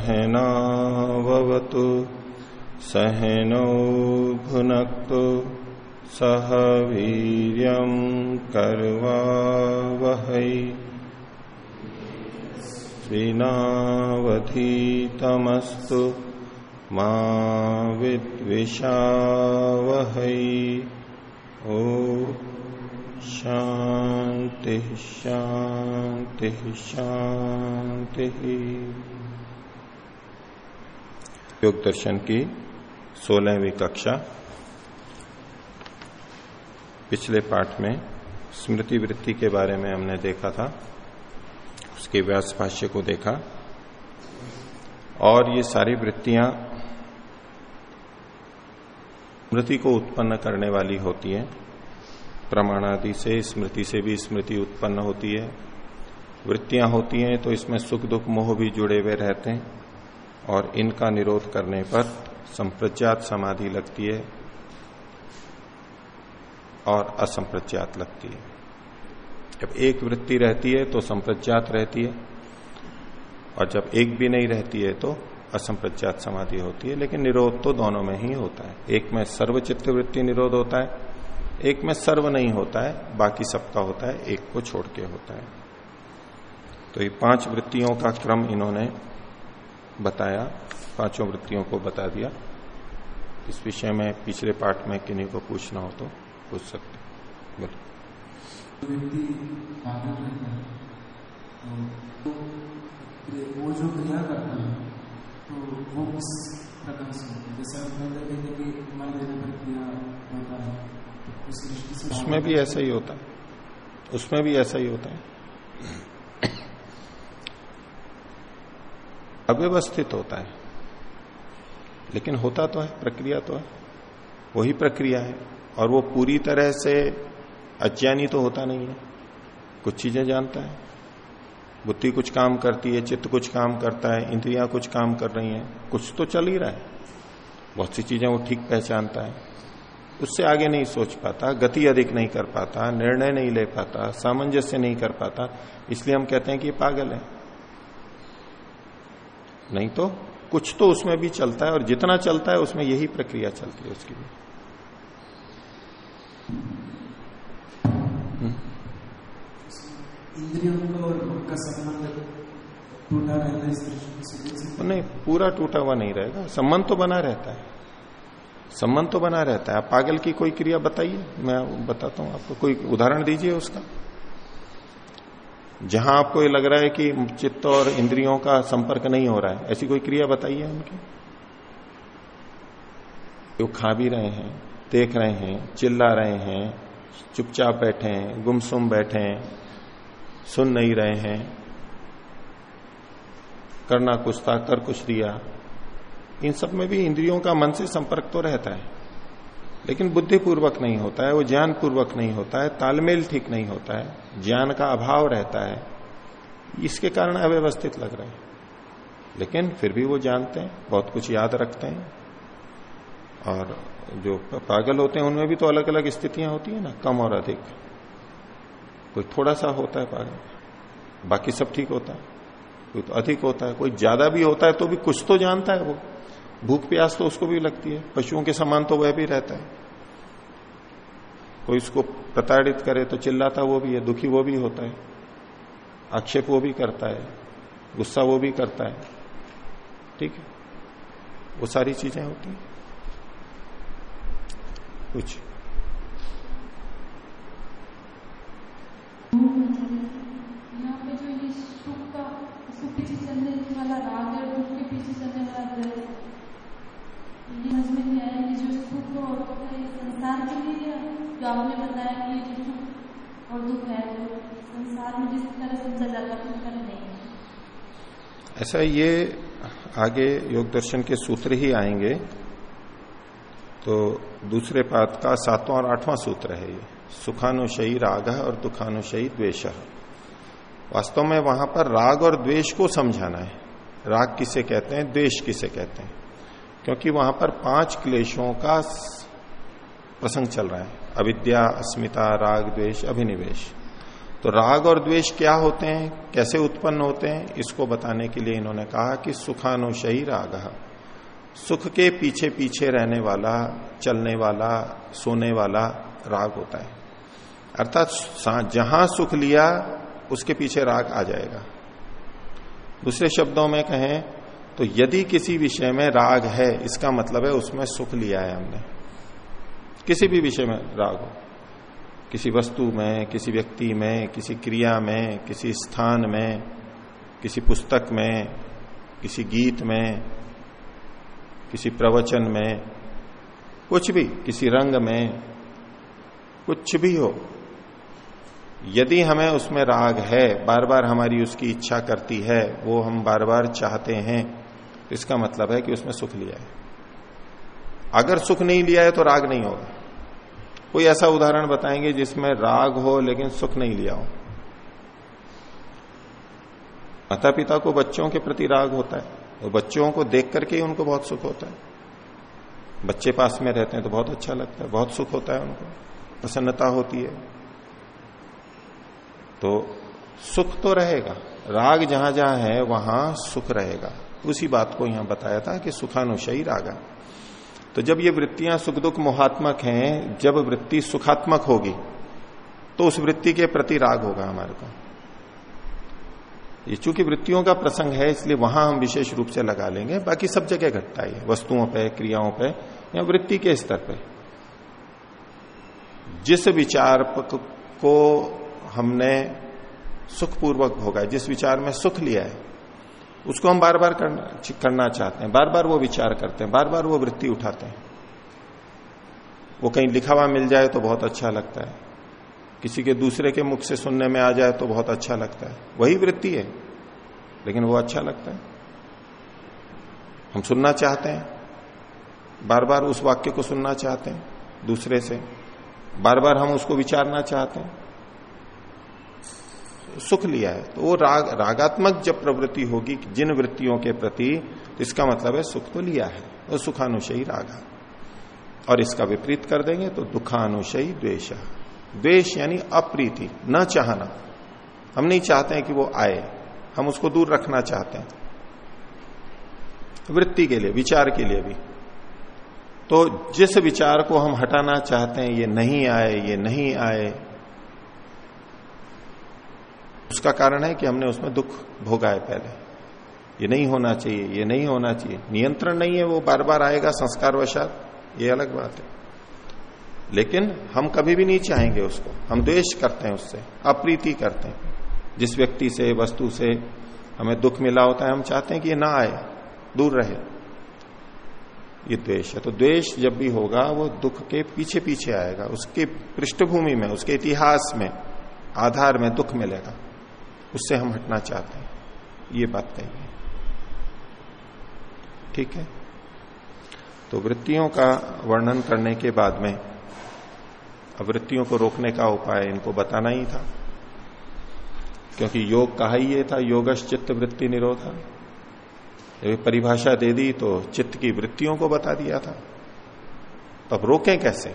सहनावतु सहनौ भुनक्तु। सह वीर कर्वावहै। श्रीनावधीतमस्तु मा विद्विषावहै। ओ शांति शांति शांति योग दर्शन की सोलहवीं कक्षा। पिछले पाठ में स्मृति वृत्ति के बारे में हमने देखा था, उसके व्यास भाष्य को देखा। और ये सारी वृत्तियाँ स्मृति को उत्पन्न करने वाली होती हैं। प्रमाणादि से, स्मृति से भी स्मृति उत्पन्न होती है। वृत्तियाँ होती हैं तो इसमें सुख दुख मोह भी जुड़े हुए रहते हैं। और इनका निरोध करने पर संप्रज्ञात समाधि लगती है और असंप्रज्ञात लगती है। जब एक वृत्ति रहती है तो संप्रज्ञात रहती है और जब एक भी नहीं रहती है तो असंप्रज्ञात समाधि होती है। लेकिन निरोध तो दोनों में ही होता है। एक में सर्वचित्त वृत्ति निरोध होता है, एक में सर्व नहीं होता है, बाकी सबका होता है, एक को छोड़ के होता है। तो ये पाँच वृत्तियों का क्रम इन्होंने बताया पाँचों वृत्तियों को बता दिया। इस विषय में पिछले पाठ में किन्हीं को पूछना हो तो पूछ सकते बोलो वो जो क्रिया करता है तो वो किस प्रकार से जैसे है से उसमें भी ऐसा ही होता है। उसमें भी ऐसा ही होता है। अव्यवस्थित होता है। लेकिन होता तो है, प्रक्रिया तो है। वही प्रक्रिया है। और वो पूरी तरह से अज्ञानी तो होता नहीं है। कुछ चीज़ें जानता है। बुद्धि कुछ काम करती है, चित्त कुछ काम करता है, इंद्रियाँ कुछ काम कर रही हैं। कुछ तो चल ही रहा है। बहुत सी चीज़ें वो ठीक पहचानता है। उससे आगे नहीं सोच पाता, गति अधिक नहीं कर पाता, निर्णय नहीं ले पाता, सामंजस्य नहीं कर पाता। इसलिए हम कहते हैं कि पागल है। नहीं तो कुछ तो उसमें भी चलता है और जितना चलता है उसमें यही प्रक्रिया चलती है उसकी भी। है सकते नहीं पूरा टूटा हुआ नहीं रहेगा। संबंध तो बना रहता है। संबंध तो बना रहता है। आप पागल की कोई क्रिया बताइए। मैं बताता हूँ आपको। कोई उदाहरण दीजिए उसका। जहाँ आपको ये लग रहा है कि चित्त और इंद्रियों का संपर्क नहीं हो रहा है, ऐसी कोई क्रिया बताइए उनकी। वो खा भी रहे हैं, देख रहे हैं, चिल्ला रहे हैं, चुपचाप बैठे हैं, गुमसुम बैठे हैं, सुन नहीं रहे हैं। करना कुछ था, कर कुछ दिया। इन सब में भी इंद्रियों का मन से संपर्क तो रहता है। लेकिन बुद्धिपूर्वक नहीं होता है, वो ज्ञान पूर्वक नहीं होता है, तालमेल ठीक नहीं होता है, ज्ञान का अभाव रहता है, इसके कारण अव्यवस्थित लग रहे हैं। लेकिन फिर भी वो जानते हैं, बहुत कुछ याद रखते हैं, और जो पागल होते हैं, उनमें भी तो अलग अलग स्थितियाँ होती है ना, कम और अधिक। कोई थोड़ा सा होता है पागल, बाकी सब ठीक होता है, कोई तो अधिक होता है, कोई ज़्यादा भी होता है तो भी कुछ तो जानता है वो। भूख प्यास तो उसको भी लगती है, पशुओं के समान तो वह भी रहता है। कोई उसको प्रताड़ित करे तो चिल्लाता वो भी है, दुखी वो भी होता है, आक्षेप वो भी करता है, गुस्सा वो भी करता है। ठीक है? वो सारी चीज़ें होती हैं। कुछ आपने बताया कि जो और दुख है वो संसार में जिस तरह समझा जाता है उस तरह नहीं है। ऐसा ये आगे योग दर्शन के सूत्र ही आएँगे। तो दूसरे पाद का सातवां और आठवां सूत्र है ये। सुखानुशयी राग और दुखानुशयी द्वेष। वास्तव में वहाँ पर राग और द्वेष को समझाना है। राग किसे कहते हैं, द्वेष किसे कहते हैं? क्योंकि वहाँ पर पाँच क्लेशों का प्रसंग चल रहा है। अविद्या, अस्मिता, राग, द्वेष, अभिनिवेश। तो राग और द्वेष क्या होते हैं? कैसे उत्पन्न होते हैं? इसको बताने के लिए इन्होंने कहा कि सुखानुशयी राग। सुख के पीछे पीछे रहने वाला, चलने वाला, सोने वाला राग होता है। अर्थात जहाँ सुख लिया, उसके पीछे राग आ जाएगा। दूसरे शब्दों में कहें तो यदि किसी विषय में राग है, इसका मतलब है उसमें सुख लिया है हमने। किसी भी विषय में राग हो। किसी वस्तु में, किसी व्यक्ति में, किसी क्रिया में, किसी स्थान में, किसी पुस्तक में, किसी गीत में, किसी प्रवचन में, कुछ भी, किसी रंग में, कुछ भी हो। यदि हमें उसमें राग है बार बार हमारी उसकी इच्छा करती है, वो हम बार बार चाहते हैं तो इसका मतलब है कि उसमें सुख लिया है। अगर सुख नहीं लिया है तो राग नहीं होगा। कोई ऐसा उदाहरण बताएँगे जिसमें राग हो लेकिन सुख नहीं लिया हो। माता पिता को बच्चों के प्रति राग होता है और बच्चों को देख करके ही उनको बहुत सुख होता है। बच्चे पास में रहते हैं तो बहुत अच्छा लगता है, बहुत सुख होता है उनको, प्रसन्नता होती है। तो सुख तो रहेगा, राग जहाँ जहाँ है वहाँ सुख रहेगा। उसी बात को यहाँ बताया था कि सुखानुशयी रागा तो जब ये वृत्तियाँ सुख दुख मोहात्मक हैं, जब वृत्ति सुखात्मक होगी तो उस वृत्ति के प्रति राग होगा हमारे को। ये चूँकि वृत्तियों का प्रसंग है, इसलिए वहाँ हम विशेष रूप से लगा लेंगे, बाकी सब जगह घटता है वस्तुओं पे, क्रियाओं पे, या वृत्ति के स्तर पे। जिस विचार को हमने सुखपूर्वक भोगा जिस विचार में सुख लिया है उसको हम बार बार करना, चाहते हैं। बार बार वो विचार करते हैं बार बार वो वृत्ति उठाते हैं। वो कहीं लिखा हुआ मिल जाए तो बहुत अच्छा लगता है। किसी के दूसरे के मुख से सुनने में आ जाए तो बहुत अच्छा लगता है। वही वृत्ति है लेकिन वो अच्छा लगता है। हम सुनना चाहते हैं बार बार उस वाक्य को सुनना चाहते हैं दूसरे से। बार बार हम उसको विचारना चाहते हैं। सुख लिया है। तो वो राग, रागात्मक जब प्रवृत्ति होगी जिन वृत्तियों के प्रति तो इसका मतलब है सुख तो लिया है, वो सुखानुशयी रागा। और इसका विपरीत कर देंगे तो दुखानुशयी द्वेश द्वेश यानी अप्रीति, न चाहना। हम नहीं चाहते हैं कि वो आए, हम उसको दूर रखना चाहते हैं। वृत्ति के लिए, विचार के लिए भी। तो जिस विचार को हम हटाना चाहते हैं, ये नहीं आए, ये नहीं आए उसका कारण है कि हमने उसमें दुख भोगा है पहले। ये नहीं होना चाहिए, ये नहीं होना चाहिए। नियंत्रण नहीं है, वो बार बार आएगा संस्कार वशात ये अलग बात है। लेकिन हम कभी भी नहीं चाहेंगे उसको। हम द्वेष करते हैं उससे, अप्रीति करते हैं। जिस व्यक्ति से, वस्तु से हमें दुख मिला होता है, हम चाहते हैं कि ये ना आए, दूर रहे। ये द्वेष है। तो द्वेष जब भी होगा, वो दुख के पीछे पीछे आएगा। उसके पृष्ठभूमि में, उसके इतिहास में, आधार में दुख मिलेगा। उससे हम हटना चाहते हैं। ये बात कही है। ठीक है? तो वृत्तियों का वर्णन करने के बाद में वृत्तियों को रोकने का उपाय इनको बताना ही था। क्योंकि योग कहा ही ये था योगश चित्त वृत्ति निरोधा जब परिभाषा दे दी तो चित्त की वृत्तियों को बता दिया था। तो अब रोकें कैसे?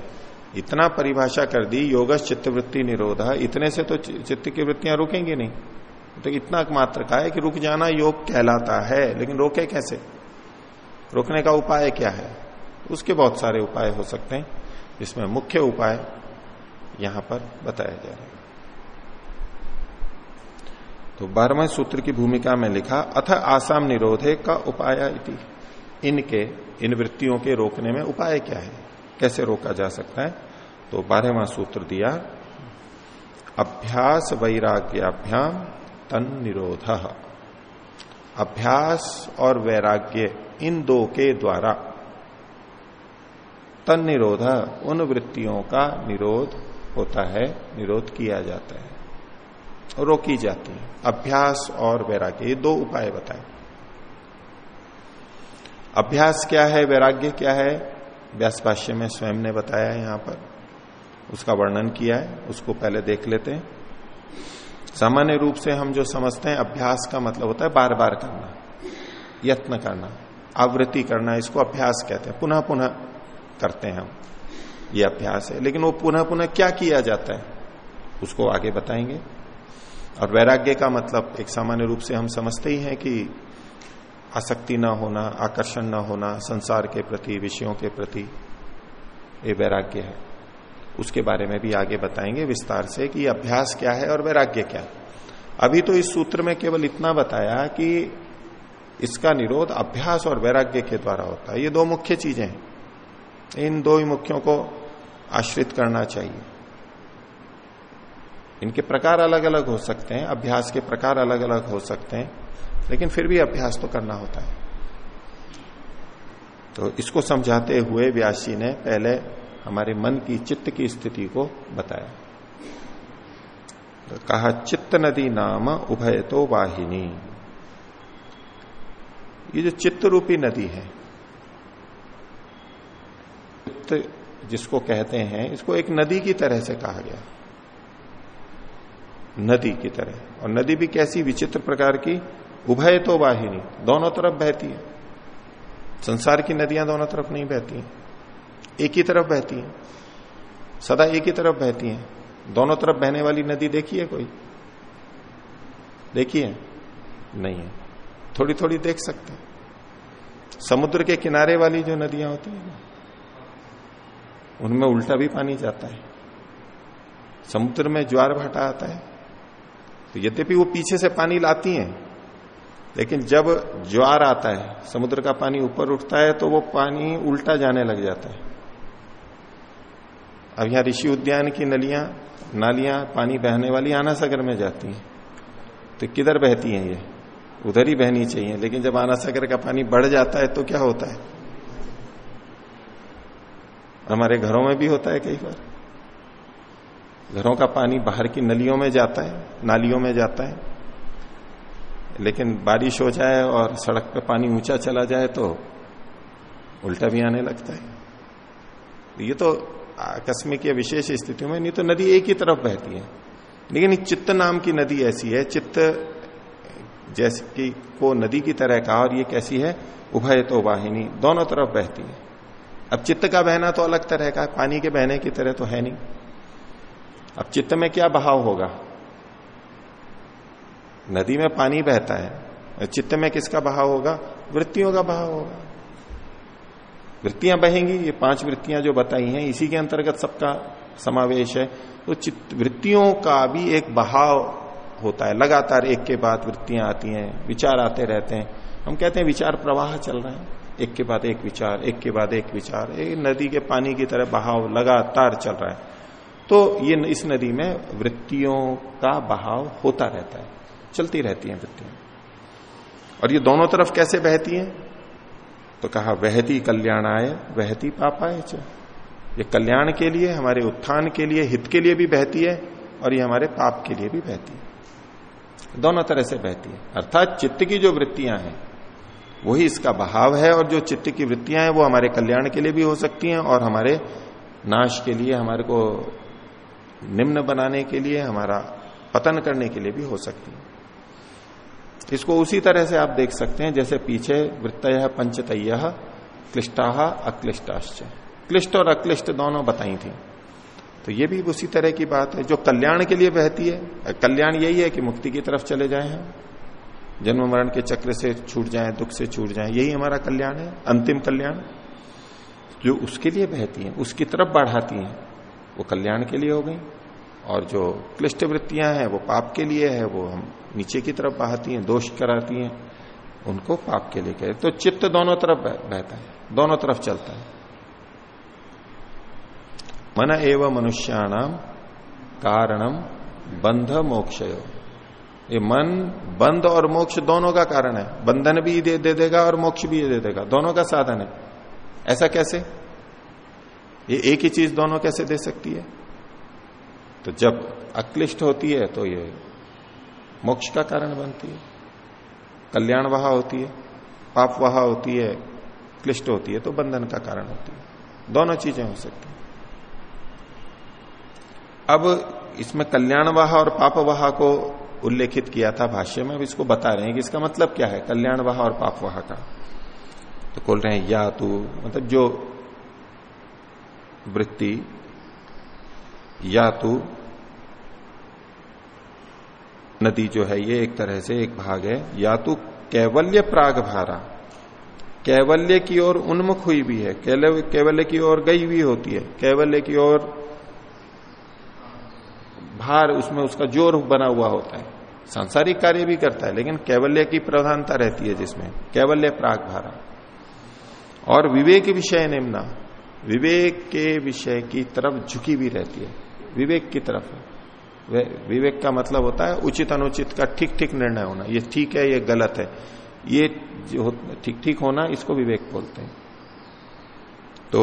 इतना परिभाषा कर दी योगश चित्त वृत्ति निरोधा, इतने से तो चित्त की वृत्तियाँ रुकेंगी नहीं। तो इतना मात्र का है कि रुक जाना योग कहलाता है, लेकिन रोके कैसे? रोकने का उपाय क्या है? उसके बहुत सारे उपाय हो सकते हैं इसमें मुख्य उपाय यहाँ पर बताया जा रहा है। तो बारहवें सूत्र की भूमिका में लिखा, अथ आसाम निरोधे का उपाय इनके, इन वृत्तियों के रोकने में उपाय क्या है? कैसे रोका जा सकता है? तो बारहवा सूत्र दिया, अभ्यास वैराग्याभ्याम तन निरोध अभ्यास और वैराग्य इन दो के द्वारा। तन निरोध उन वृत्तियों का निरोध होता है, निरोध किया जाता है, रोकी जाती है। अभ्यास और वैराग्य, ये दो उपाय बताए। अभ्यास क्या है, वैराग्य क्या है? व्यास भाष्य में स्वयं ने बताया है यहाँ पर। उसका वर्णन किया है, उसको पहले देख लेते हैं। सामान्य रूप से हम जो समझते हैं, अभ्यास का मतलब होता है बार बार करना, यत्न करना, आवृत्ति करना, इसको अभ्यास कहते हैं। पुनः पुनः करते हैं हम, ये अभ्यास है। लेकिन वो पुनः पुनः क्या किया जाता है, उसको आगे बताएँगे। और वैराग्य का मतलब एक सामान्य रूप से हम समझते ही हैं कि आसक्ति ना होना, आकर्षण ना होना, संसार के प्रति, विषयों के प्रति, ये वैराग्य है। उसके बारे में भी आगे बताएँगे विस्तार से कि अभ्यास क्या है और वैराग्य क्या अभी तो इस सूत्र में केवल इतना बताया कि इसका निरोध अभ्यास और वैराग्य के द्वारा होता है। ये दो मुख्य चीज़ें हैं। इन दो ही मुख्यों को आश्रित करना चाहिए। इनके प्रकार अलग अलग हो सकते हैं, अभ्यास के प्रकार अलग अलग हो सकते हैं, लेकिन फिर भी अभ्यास तो करना होता है। तो इसको समझाते हुए व्यासी ने पहले हमारे मन की चित्त की स्थिति को बताया। तो कहा, चित्त नदी नाम उभय तो वाहिनी। ये जो चित्त रूपी नदी है, चित्त जिसको कहते हैं, इसको एक नदी की तरह से कहा गया। नदी की तरह। और नदी भी कैसी विचित्र प्रकार की? उभय तो वाहिनी। दोनों तरफ़ बहती है। संसार की नदियाँ दोनों तरफ़ नहीं बहती हैं। एक ही तरफ़ बहती है। सदा एक ही तरफ़ बहती है। दोनों तरफ़ बहने वाली नदी देखी है कोई? देखी है? नहीं है। थोड़ी थोड़ी देख सकते हैं। समुद्र के किनारे वाली जो नदियाँ होती है ना, उनमें उल्टा भी पानी जाता है। समुद्र में ज्वार भाटा आता है। तो यद्यपि वो पीछे से पानी लाती हैं, लेकिन जब ज्वार आता है, समुद्र का पानी ऊपर उठता है तो वो पानी उल्टा जाने लग जाता है। अब यहाँ ऋषि उद्यान की नलियाँ, नालियाँ, पानी बहने वाली आना सागर में जाती हैं। तो किधर बहती हैं ये? उधर ही बहनी चाहिए। लेकिन जब आना सागर का पानी बढ़ जाता है तो क्या होता है? हमारे घरों में भी होता है कई बार। घरों का पानी बाहर की नलियों में जाता है, नालियों में जाता है। लेकिन बारिश हो जाए और सड़क पे पानी ऊँचा चला जाए तो उल्टा भी आने लगता है। ये तो आकस्मिक या विशेष स्थितियों में, नहीं तो नदी एक ही तरफ़ बहती है। लेकिन चित्त नाम की नदी ऐसी है, चित्त जैसे कि को नदी की तरह कहा, और ये कैसी है? उभय तो वाहिनी, दोनों तरफ़ बहती है। अब चित्त का बहना तो अलग तरह का, पानी के बहने की तरह तो है नहीं। अब चित्त में क्या बहाव होगा? नदी में पानी बहता है चित्त में किसका बहाव होगा? वृत्तियों का बहाव होगा। वृत्तियाँ बहेंगी, ये पाँच वृत्तियाँ जो बताई हैं, इसी के अंतर्गत सबका समावेश है। तो चित्त वृत्तियों का भी एक बहाव होता है। लगातार एक के बाद वृत्तियाँ आती हैं, विचार आते रहते हैं। हम कहते हैं विचार प्रवाह चल रहा है। एक के बाद एक विचार, एक के बाद एक विचार। एक नदी के पानी की तरह बहाव लगातार चल रहा है। तो ये इस नदी में वृत्तियों का बहाव होता रहता है। चलती रहती है वृत्तियाँ। और ये दोनों तरफ़ कैसे बहती हैं? तो कहा, वहती कल्याणाय, वहती पापाय च। ये कल्याण के लिए, हमारे उत्थान के लिए, हित के लिए भी बहती है, और ये हमारे पाप के लिए भी बहती है। दोनों तरह से बहती है। अर्थात चित्त की जो वृत्तियाँ हैं, वही इसका बहाव है, और जो चित्त की वृत्तियाँ हैं, वो हमारे कल्याण के लिए भी हो सकती हैं, और हमारे नाश के लिए, हमारे को निम्न बनाने के लिए, हमारा पतन करने के लिए भी हो सकती है। इसको उसी तरह से आप देख सकते हैं, जैसे पीछे वृत्त पंचतय, क्लिष्टा, अक्लिष्टाश्च। क्लिष्ट और अक्लिष्ट दोनों बताई थी। तो ये भी उसी तरह की बात है, जो कल्याण के लिए बहती है। कल्याण यही है कि मुक्ति की तरफ़ चले जाए हम। जन्म मरण के चक्र से छूट जाए, दुख से छूट जाए, यही हमारा कल्याण है, अंतिम कल्याण। जो उसके लिए बहती है, उसकी तरफ़ बढ़ाती है, वो कल्याण के लिए हो गई। और जो क्लिष्ट वृत्तियाँ हैं, वो पाप के लिए है, वो हम नीचे की तरफ़ बहाती हैं दोष कराती हैं उनको पाप के लिए कह तो चित्त दोनों तरफ़ बहता है दोनों तरफ़ चलता है। मन एवं मनुष्याणाम कारणम बंध मोक्ष ये मन बंध और मोक्ष दोनों का कारण है। बंधन भी दे, दे देगा और मोक्ष भी दे देगा। दोनों का साधन है। ऐसा कैसे? ये एक ही चीज़ दोनों कैसे दे सकती है? तो जब अक्लिष्ट होती है तो ये मोक्ष का कारण बनती है। कल्याण वहा होती है, पाप वहा होती है, क्लिष्ट होती है तो बंधन का कारण होती है। दोनों चीज़ें हो सकती हैं। अब इसमें कल्याण वहा और पाप वहा को उल्लेखित किया था भाष्य में, अब इसको बता रहे हैं कि इसका मतलब क्या है, कल्याण वहा और पाप वहा का। तो बोल रहे हैं, या तू मतलब जो वृत्ति, या तो नदी जो है ये एक तरह से एक भाग है। या तो कैवल्य प्राग भारा कैवल्य की ओर उन्मुख हुई भी है कैवल्य की ओर गई हुई होती है, कैवल्य की ओर भार उसमें उसका ज़ोर बना हुआ होता है। सांसारिक कार्य भी करता है, लेकिन कैवल्य की प्रधानता रहती है जिसमें, कैवल्य प्राग भारा और विवेक विषय निम्ना, विवेक के विषय की तरफ़ झुकी भी रहती है, विवेक की तरफ़। विवेक का मतलब होता है उचित अनुचित का ठीक ठीक निर्णय होना। ये ठीक है, ये गलत है। ये जो ठीक ठीक होना, इसको विवेक बोलते हैं। तो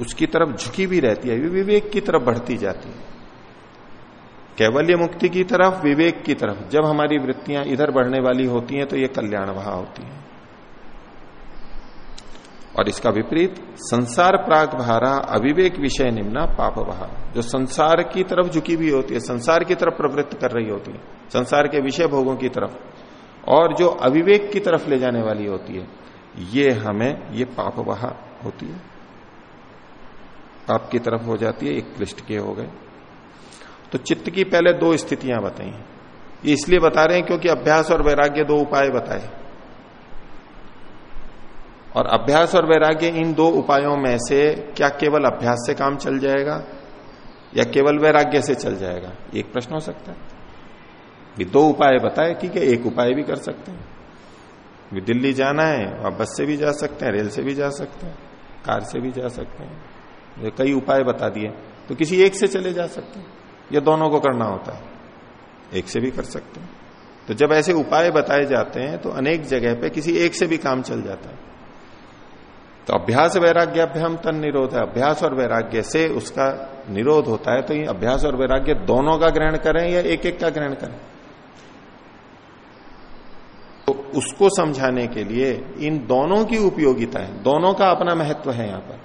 उसकी तरफ़ झुकी भी रहती है विवेक की तरफ़ बढ़ती जाती है। कैवल्य मुक्ति की तरफ़, विवेक की तरफ़। जब हमारी वृत्तियाँ इधर बढ़ने वाली होती हैं तो ये कल्याण वहा होती है। और इसका विपरीत, संसार प्राग भारा अविवेक विषय निम्ना पाप बहा जो संसार की तरफ़ झुकी हुई होती है, संसार की तरफ़ प्रवृत्त कर रही होती है, संसार के विषय भोगों की तरफ़, और जो अविवेक की तरफ़ ले जाने वाली होती है, ये हमें, ये पाप बहा होती है। पाप की तरफ़ हो जाती है, एक क्लिष्ट के हो गए। तो चित्त की पहले दो स्थितियाँ बताई ये इसलिए बता रहे हैं क्योंकि अभ्यास और वैराग्य दो उपाय बताए। और अभ्यास और वैराग्य, इन दो उपायों में से क्या केवल अभ्यास से काम चल जाएगा या केवल वैराग्य से चल जाएगा? एक प्रश्न हो सकता है। भी दो उपाय बताए ठीक है एक उपाय भी कर सकते हैं? दिल्ली जाना है, आप बस से भी जा सकते हैं, रेल से भी जा सकते हैं, कार से भी जा सकते हैं। कई उपाय बता दिए। तो किसी एक से चले जा सकते हैं। या दोनों को करना होता है। एक से भी कर सकते हैं। तो जब ऐसे उपाय बताए जाते हैं तो अनेक जगह पे किसी एक से भी काम चल जाता है। तो अभ्यास वैराग्याभ्याम तन निरोध है। अभ्यास और वैराग्य से उसका निरोध होता है तो ये अभ्यास और वैराग्य दोनों का ग्रहण करें या एक एक का ग्रहण करें? तो उसको समझाने के लिए इन दोनों की उपयोगिता है दोनों का अपना महत्व है यहाँ पर।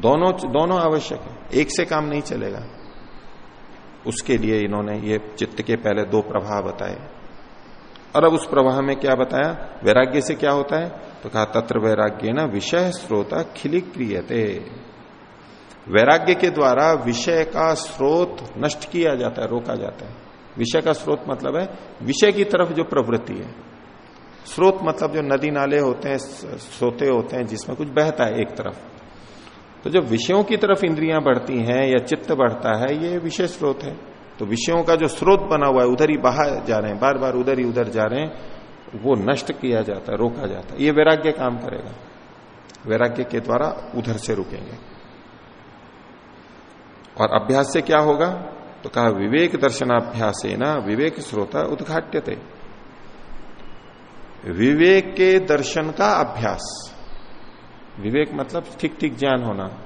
दोनों दोनों आवश्यक है, एक से काम नहीं चलेगा। उसके लिए इन्होंने ये चित्त के पहले दो प्रभाव बताए। और अब उस प्रवाह में क्या बताया? वैराग्य से क्या होता है? तो कहा तत्र वैराग्य न विषय स्रोता खिली क्रियते। वैराग्य के द्वारा विषय का स्रोत नष्ट किया जाता है, रोका जाता है। विषय का स्रोत मतलब है, विषय की तरफ़ जो प्रवृत्ति है। स्रोत मतलब जो नदी नाले होते हैं सोते होते हैं, जिसमें कुछ बहता है एक तरफ़। तो जब विषयों की तरफ़ इंद्रियाँ बढ़ती हैं या चित्त बढ़ता है, ये विषय स्रोत है। तो विषयों का जो स्रोत बना हुआ है, उधर ही बाहर जा रहे हैं बार बार उधर ही उधर जा रहे हैं वो नष्ट किया जाता है, रोका जाता है। ये वैराग्य काम करेगा। वैराग्य के द्वारा उधर से रुकेंगे। और अभ्यास से क्या होगा? तो कहा, विवेक दर्शनाभ्यास ना विवेक स्रोता उद्घाट्यते। विवेक के दर्शन का अभ्यास। विवेक मतलब ठीक ठीक ज्ञान होना।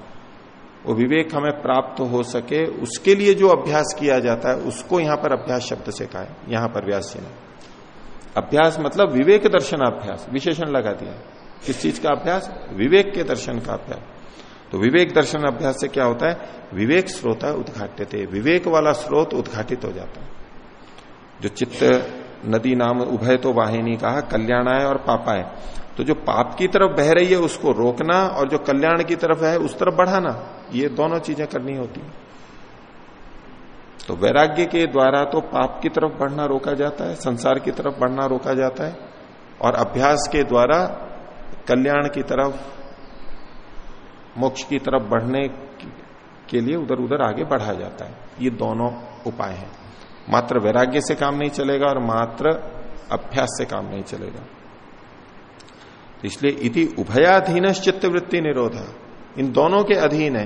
वो विवेक हमें प्राप्त हो सके, उसके लिए जो अभ्यास किया जाता है, उसको यहाँ पर अभ्यास शब्द से कहा है। यहाँ पर व्यास जी ने अभ्यास मतलब विवेक दर्शन अभ्यास, विशेषण लगा दिया। किस चीज़ का अभ्यास? विवेक के दर्शन का अभ्यास। तो विवेक दर्शन अभ्यास से क्या होता है? विवेक स्रोत उद्घाट्य थे विवेक वाला स्रोत उद्घाटित हो जाता है। जो चित्त नदी नाम उभय तो वाहिनी कहा कल्याणाय और पापाय तो जो पाप की तरफ़ बह रही है, उसको रोकना और जो कल्याण की तरफ़ है, उस तरफ़ बढ़ाना। ये दोनों चीज़ें करनी होती है। तो वैराग्य के द्वारा तो पाप की तरफ़ बढ़ना रोका जाता है, संसार की तरफ़ बढ़ना रोका जाता है, और अभ्यास के द्वारा कल्याण की तरफ़, मोक्ष की तरफ़ बढ़ने के लिए उधर उधर आगे बढ़ा जाता है। ये दोनों उपाय हैं। मात्र वैराग्य से काम नहीं चलेगा और मात्र अभ्यास से काम नहीं चलेगा। तो इसलिए इति उभयाधीन चित्तवृत्ति निरोध। इन दोनों के अधीन है।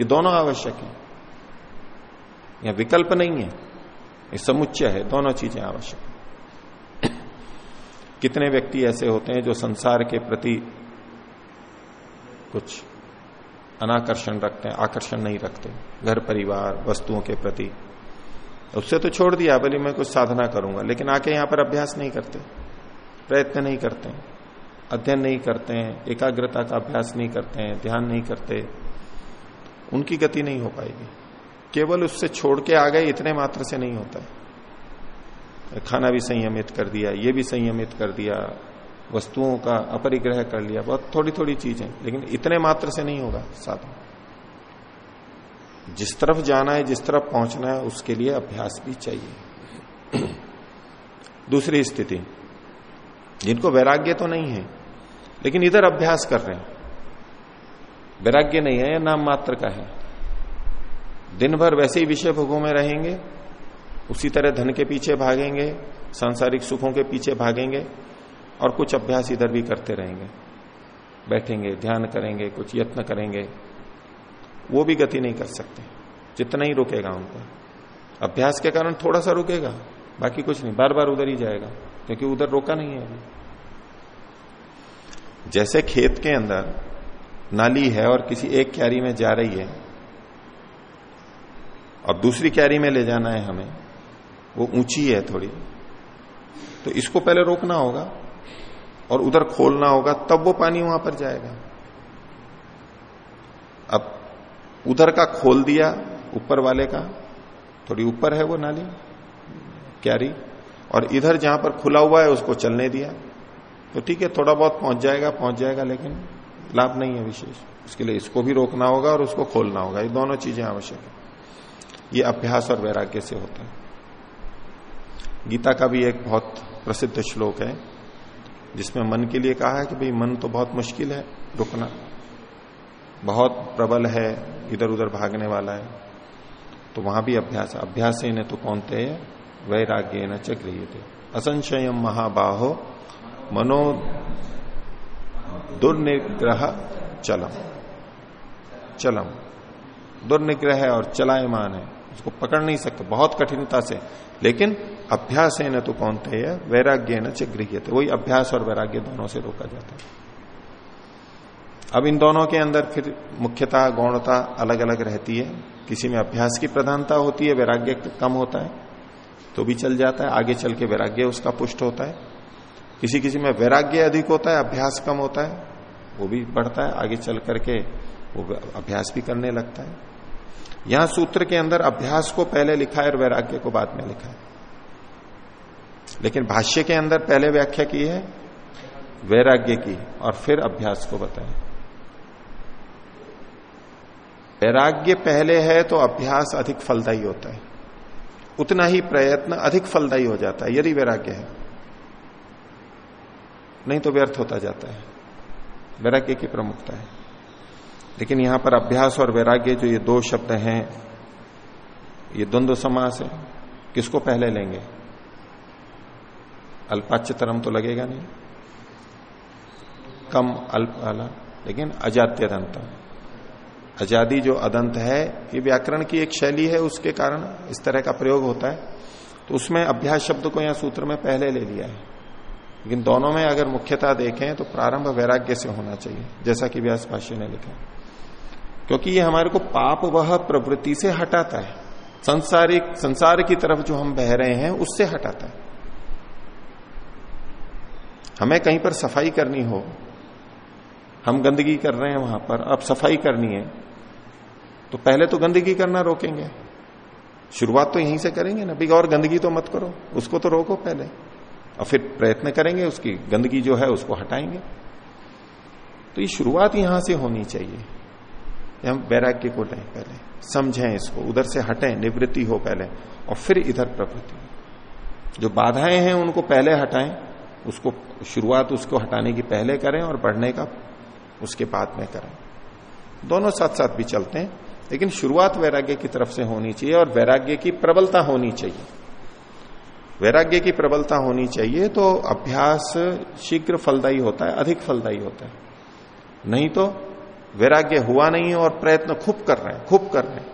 ये दोनों आवश्यक है। यह विकल्प नहीं है। ये समुच्चय है, दोनों चीज़ें आवश्यक कितने व्यक्ति ऐसे होते हैं जो संसार के प्रति कुछ अनाकर्षण रखते हैं, आकर्षण नहीं रखते? घर परिवार, वस्तुओं के प्रति। उससे तो छोड़ दिया, भले मैं कुछ साधना करूँगा, लेकिन आके यहाँ पर अभ्यास नहीं करते, प्रयत्न नहीं करते, अध्ययन नहीं करते हैं, एकाग्रता का अभ्यास नहीं करते हैं, ध्यान नहीं करते, उनकी गति नहीं हो पाएगी। केवल उससे छोड़ के आ गए, इतने मात्र से नहीं होता। है खाना भी संयमित कर दिया, ये भी संयमित कर दिया, वस्तुओं का अपरिग्रह कर लिया, बहुत थोड़ी थोड़ी चीज़ें, लेकिन इतने मात्र से नहीं होगा साधन। जिस तरफ़ जाना है, जिस तरफ़ पहुँचना है, उसके लिए अभ्यास भी चाहिए। दूसरी स्थिति, जिनको वैराग्य तो नहीं है, लेकिन इधर अभ्यास कर रहे हैं। वैराग्य नहीं है, या नाम मात्र का है। दिन भर वैसे ही विषय भोगों में रहेंगे, उसी तरह धन के पीछे भागेंगे, सांसारिक सुखों के पीछे भागेंगे, और कुछ अभ्यास इधर भी करते रहेंगे। बैठेंगे, ध्यान करेंगे, कुछ यत्न करेंगे, वो भी गति नहीं कर सकते। जितना ही रुकेगा उनको। अभ्यास के कारण थोड़ा सा रुकेगा, बाकी कुछ नहीं। बार बार उधर ही जाएगा, क्योंकि उधर रोका नहीं है अभी। जैसे खेत के अंदर नाली है और किसी एक क्यारी में जा रही है और दूसरी कैरी में ले जाना है हमें। वो ऊँची है थोड़ी। तो इसको पहले रोकना होगा और उधर खोलना होगा, तब वो पानी वहाँ पर जाएगा। अब उधर का खोल दिया, ऊपर वाले का, थोड़ी ऊपर है वो नाली, क्यारी, और इधर जहाँ पर खुला हुआ है उसको चलने दिया। तो ठीक है, थोड़ा बहुत पहुँच जाएगा पहुँच जाएगा, लेकिन लाभ नहीं है विशेष। उसके लिए इसको भी रोकना होगा और उसको खोलना होगा। ये दोनों चीज़ें आवश्यक है। ये अभ्यास और वैराग्य से होता है। गीता का भी एक बहुत प्रसिद्ध श्लोक है, जिसमें मन के लिए कहा है कि भाई मन तो बहुत मुश्किल है, रुकना। बहुत प्रबल है इधर उधर भागने वाला है। तो वहाँ भी अभ्यास अभ्यास ने तो कौन थे वैराग्य न चक्रिय थे असंशयम महाबाहो, मनो दुर्निग्रह चलम। चलम। दुर्निग्रह और चलायमान है। उसको पकड़ नहीं सकते, बहुत कठिनता से। लेकिन अभ्यास है न तो कौन थे वैराग्य न चगृह थे। वही अभ्यास और वैराग्य दोनों से रोका जाता है। अब इन दोनों के अंदर फिर मुख्यता, गौणता अलग अलग रहती है। किसी में अभ्यास की प्रधानता होती है, वैराग्य कम होता है तो भी चल जाता है। आगे चल के वैराग्य उसका पुष्ट होता है। किसी किसी में वैराग्य अधिक होता है, अभ्यास कम होता है, वो भी बढ़ता है। आगे चल करके वो अभ्यास भी करने लगता है। यहाँ सूत्र के अंदर अभ्यास को पहले लिखा है और वैराग्य को बाद में लिखा है। लेकिन भाष्य के अंदर पहले व्याख्या की है, वैराग्य की, और फिर अभ्यास को बताया वैराग्य पहले है तो अभ्यास अधिक फलदायी होता है। उतना ही प्रयत्न अधिक फलदायी हो जाता है, यदि वैराग्य है। नहीं तो व्यर्थ होता जाता है। वैराग्य की प्रमुखता है। लेकिन यहाँ पर अभ्यास और वैराग्य जो ये दो शब्द हैं, ये द्वंद्व समास है, किसको पहले लेंगे? अल्पाच्यतरम तो लगेगा नहीं। कम अल्प वाला लेकिन अजात्य दंत आज़ादी जो अदंत है, ये व्याकरण की एक शैली है, उसके कारण इस तरह का प्रयोग होता है। तो उसमें अभ्यास शब्द को यहाँ सूत्र में पहले ले लिया है। लेकिन दोनों में अगर मुख्यता देखें तो प्रारंभ वैराग्य से होना चाहिए, जैसा कि व्यास भाष्य ने लिखा क्योंकि ये हमारे को पाप वह प्रवृत्ति से हटाता है। संसारिक संसार की तरफ़ जो हम बह रहे हैं, उससे हटाता है। हमें कहीं पर सफ़ाई करनी हो, हम गंदगी कर रहे हैं वहाँ पर, अब सफ़ाई करनी है तो पहले तो गंदगी करना रोकेंगे। शुरुआत तो यहीं से करेंगे ना भाई और गंदगी तो मत करो, उसको तो रोको पहले। और फिर प्रयत्न करेंगे, उसकी गंदगी जो है, उसको हटाएँगे। तो ये शुरुआत यहाँ से होनी चाहिए। हम वैराग्य को लें पहले, समझें इसको, उधर से हटें, निवृत्ति हो पहले, और फिर इधर प्रवृत्ति जो बाधाएँ हैं, उनको पहले हटाएँ, उसको, शुरुआत उसको हटाने की पहले करें और बढ़ने का उसके बाद में करें। दोनों साथ साथ भी चलते हैं, लेकिन शुरुआत वैराग्य की तरफ़ से होनी चाहिए और वैराग्य की प्रबलता होनी चाहिए। वैराग्य की प्रबलता होनी चाहिए तो अभ्यास शीघ्र फलदायी होता है, अधिक फलदायी होता है। नहीं तो वैराग्य हुआ नहीं और प्रयत्न खूब कर रहे हैं, खूब कर रहे हैं।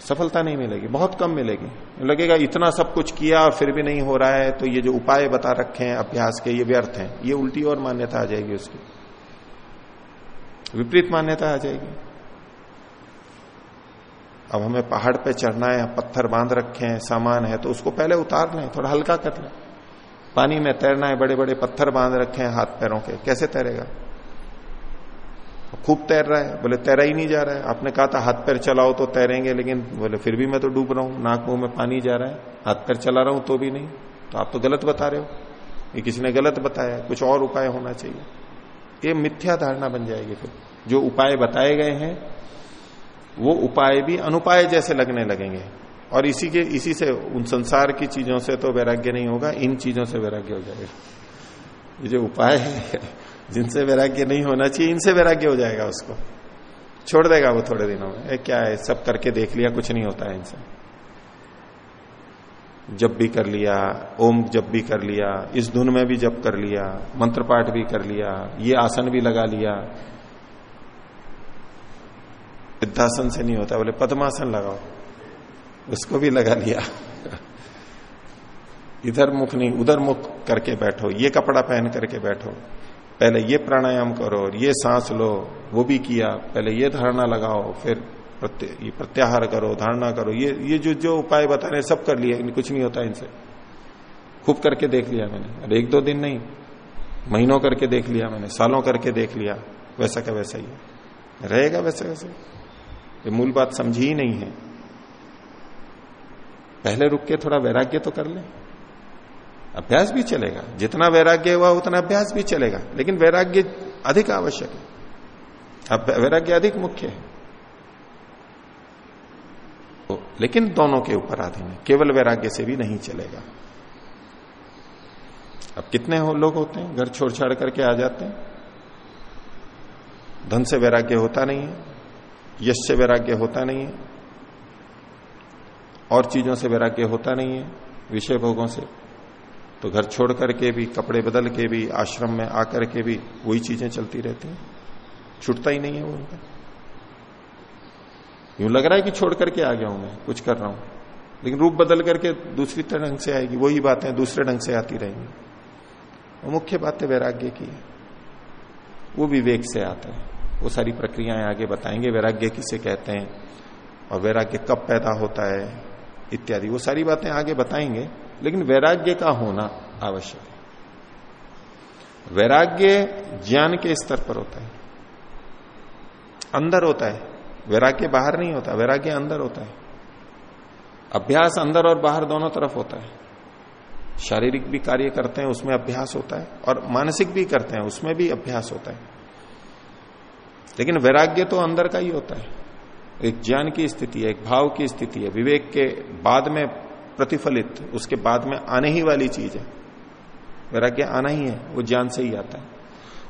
सफलता नहीं मिलेगी, बहुत कम मिलेगी। लगेगा इतना सब कुछ किया और फिर भी नहीं हो रहा है तो ये जो उपाय बता रखे हैं, अभ्यास के, ये व्यर्थ हैं। ये उल्टी और मान्यता आ जाएगी उसकी। विपरीत मान्यता आ जाएगी। अब हमें पहाड़ पे चढ़ना है, पत्थर बाँध रखे हैं, सामान है तो उसको पहले उतार लें, थोड़ा हल्का कर लें। पानी में तैरना है बड़े बड़े पत्थर बाँध रखे हैं हाथ पैरों के, कैसे तैरेगा? खूब तैर रहा है। बोले, तैरा ही नहीं जा रहा है। आपने कहा था, हाथ पैर चलाओ तो तैरेंगे, लेकिन बोले, फिर भी मैं तो डूब रहा हूँ। नाक मुँह में पानी जा रहा है। हाथ पैर चला रहा हूँ तो भी नहीं। तो आप तो गलत बता रहे हो। ये किसी ने गलत बताया? कुछ और उपाय होना चाहिए। ये मिथ्या धारणा बन जाएगी फिर। जो उपाय बताए गए हैं, वो उपाय भी अनुपाय जैसे लगने लगेंगे। और इसी के, इसी से, उन संसार की चीज़ों से तो वैराग्य नहीं होगा, इन चीज़ों से वैराग्य हो जाएगा। ये जो उपाय है जिनसे वैराग्य नहीं होना चाहिए, इनसे वैराग्य हो जाएगा उसको। छोड़ देगा वो थोड़े दिनों में। क्या है, सब करके देख लिया, कुछ नहीं होता है इनसे। जब भी कर लिया, ओम जब भी कर लिया, इस धुन में भी जब कर लिया, मंत्र पाठ भी कर लिया, ये आसन भी लगा लिया। सिद्धासन से नहीं होता, बोले, पद्मासन लगाओ। उसको भी लगा लिया। इधर मुख नहीं, उधर मुख करके बैठो, ये कपड़ा पहन करके बैठो। पहले ये प्राणायाम करो और ये सांस लो वो भी किया पहले ये धारणा लगाओ फिर प्रत्य, ये प्रत्याहार करो धारणा करो ये ये जो जो उपाय बता रहे सब कर लिए कुछ नहीं होता इनसे। खूब करके देख लिया मैंने और एक दो दिन नहीं महीनों करके देख लिया मैंने सालों करके देख लिया वैसा का वैसा ही रहेगा वैसे वैसे ये मूल बात समझी ही नहीं है। पहले रुक के थोड़ा वैराग्य तो कर ले। अभ्यास भी चलेगा। जितना वैराग्य हुआ उतना अभ्यास भी चलेगा। लेकिन वैराग्य अधिक आवश्यक है। अब वैराग्य अधिक मुख्य है। तो, लेकिन दोनों के ऊपर आधीन है। केवल वैराग्य से भी नहीं चलेगा। अब कितने हो लोग होते हैं? घर छोड़ छाड़ करके आ जाते हैं। धन से वैराग्य होता नहीं है। यश से वैराग्य होता नहीं है। और चीज़ों से वैराग्य होता नहीं है। विषय भोगों से। तो घर छोड़ करके भी, कपड़े बदल के भी, आश्रम में आकर के भी वही चीज़ें चलती रहती हैं। छूटता ही नहीं है वो उनका। यूँ लग रहा है कि छोड़ करके आ गया हूँ मैं, कुछ कर रहा हूँ। लेकिन रूप बदल करके दूसरी तरह ढंग से आएगी, वही बातें दूसरे ढंग से आती रहेंगी। वो मुख्य बातें वैराग्य की है। वो विवेक से आता है। वो सारी प्रक्रियाएँ आगे बताएँगे, वैराग्य किसे कहते हैं, और वैराग्य कब पैदा होता है, इत्यादि। वो सारी बातें आगे बताएँगे। लेकिन वैराग्य का होना आवश्यक है। वैराग्य ज्ञान के स्तर पर होता है। अंदर होता है। वैराग्य बाहर नहीं होता। वैराग्य अंदर होता है। अभ्यास अंदर और बाहर दोनों तरफ़ होता है। शारीरिक भी कार्य करते हैं, उसमें अभ्यास होता है और मानसिक भी करते हैं, उसमें भी अभ्यास होता है। लेकिन वैराग्य तो अंदर का ही होता है। एक ज्ञान की स्थिति है, एक भाव की स्थिति है। विवेक के बाद में प्रतिफलित, उसके बाद में आने ही वाली चीज़ है। वैराग्य आना ही है, वो ज्ञान से ही आता है।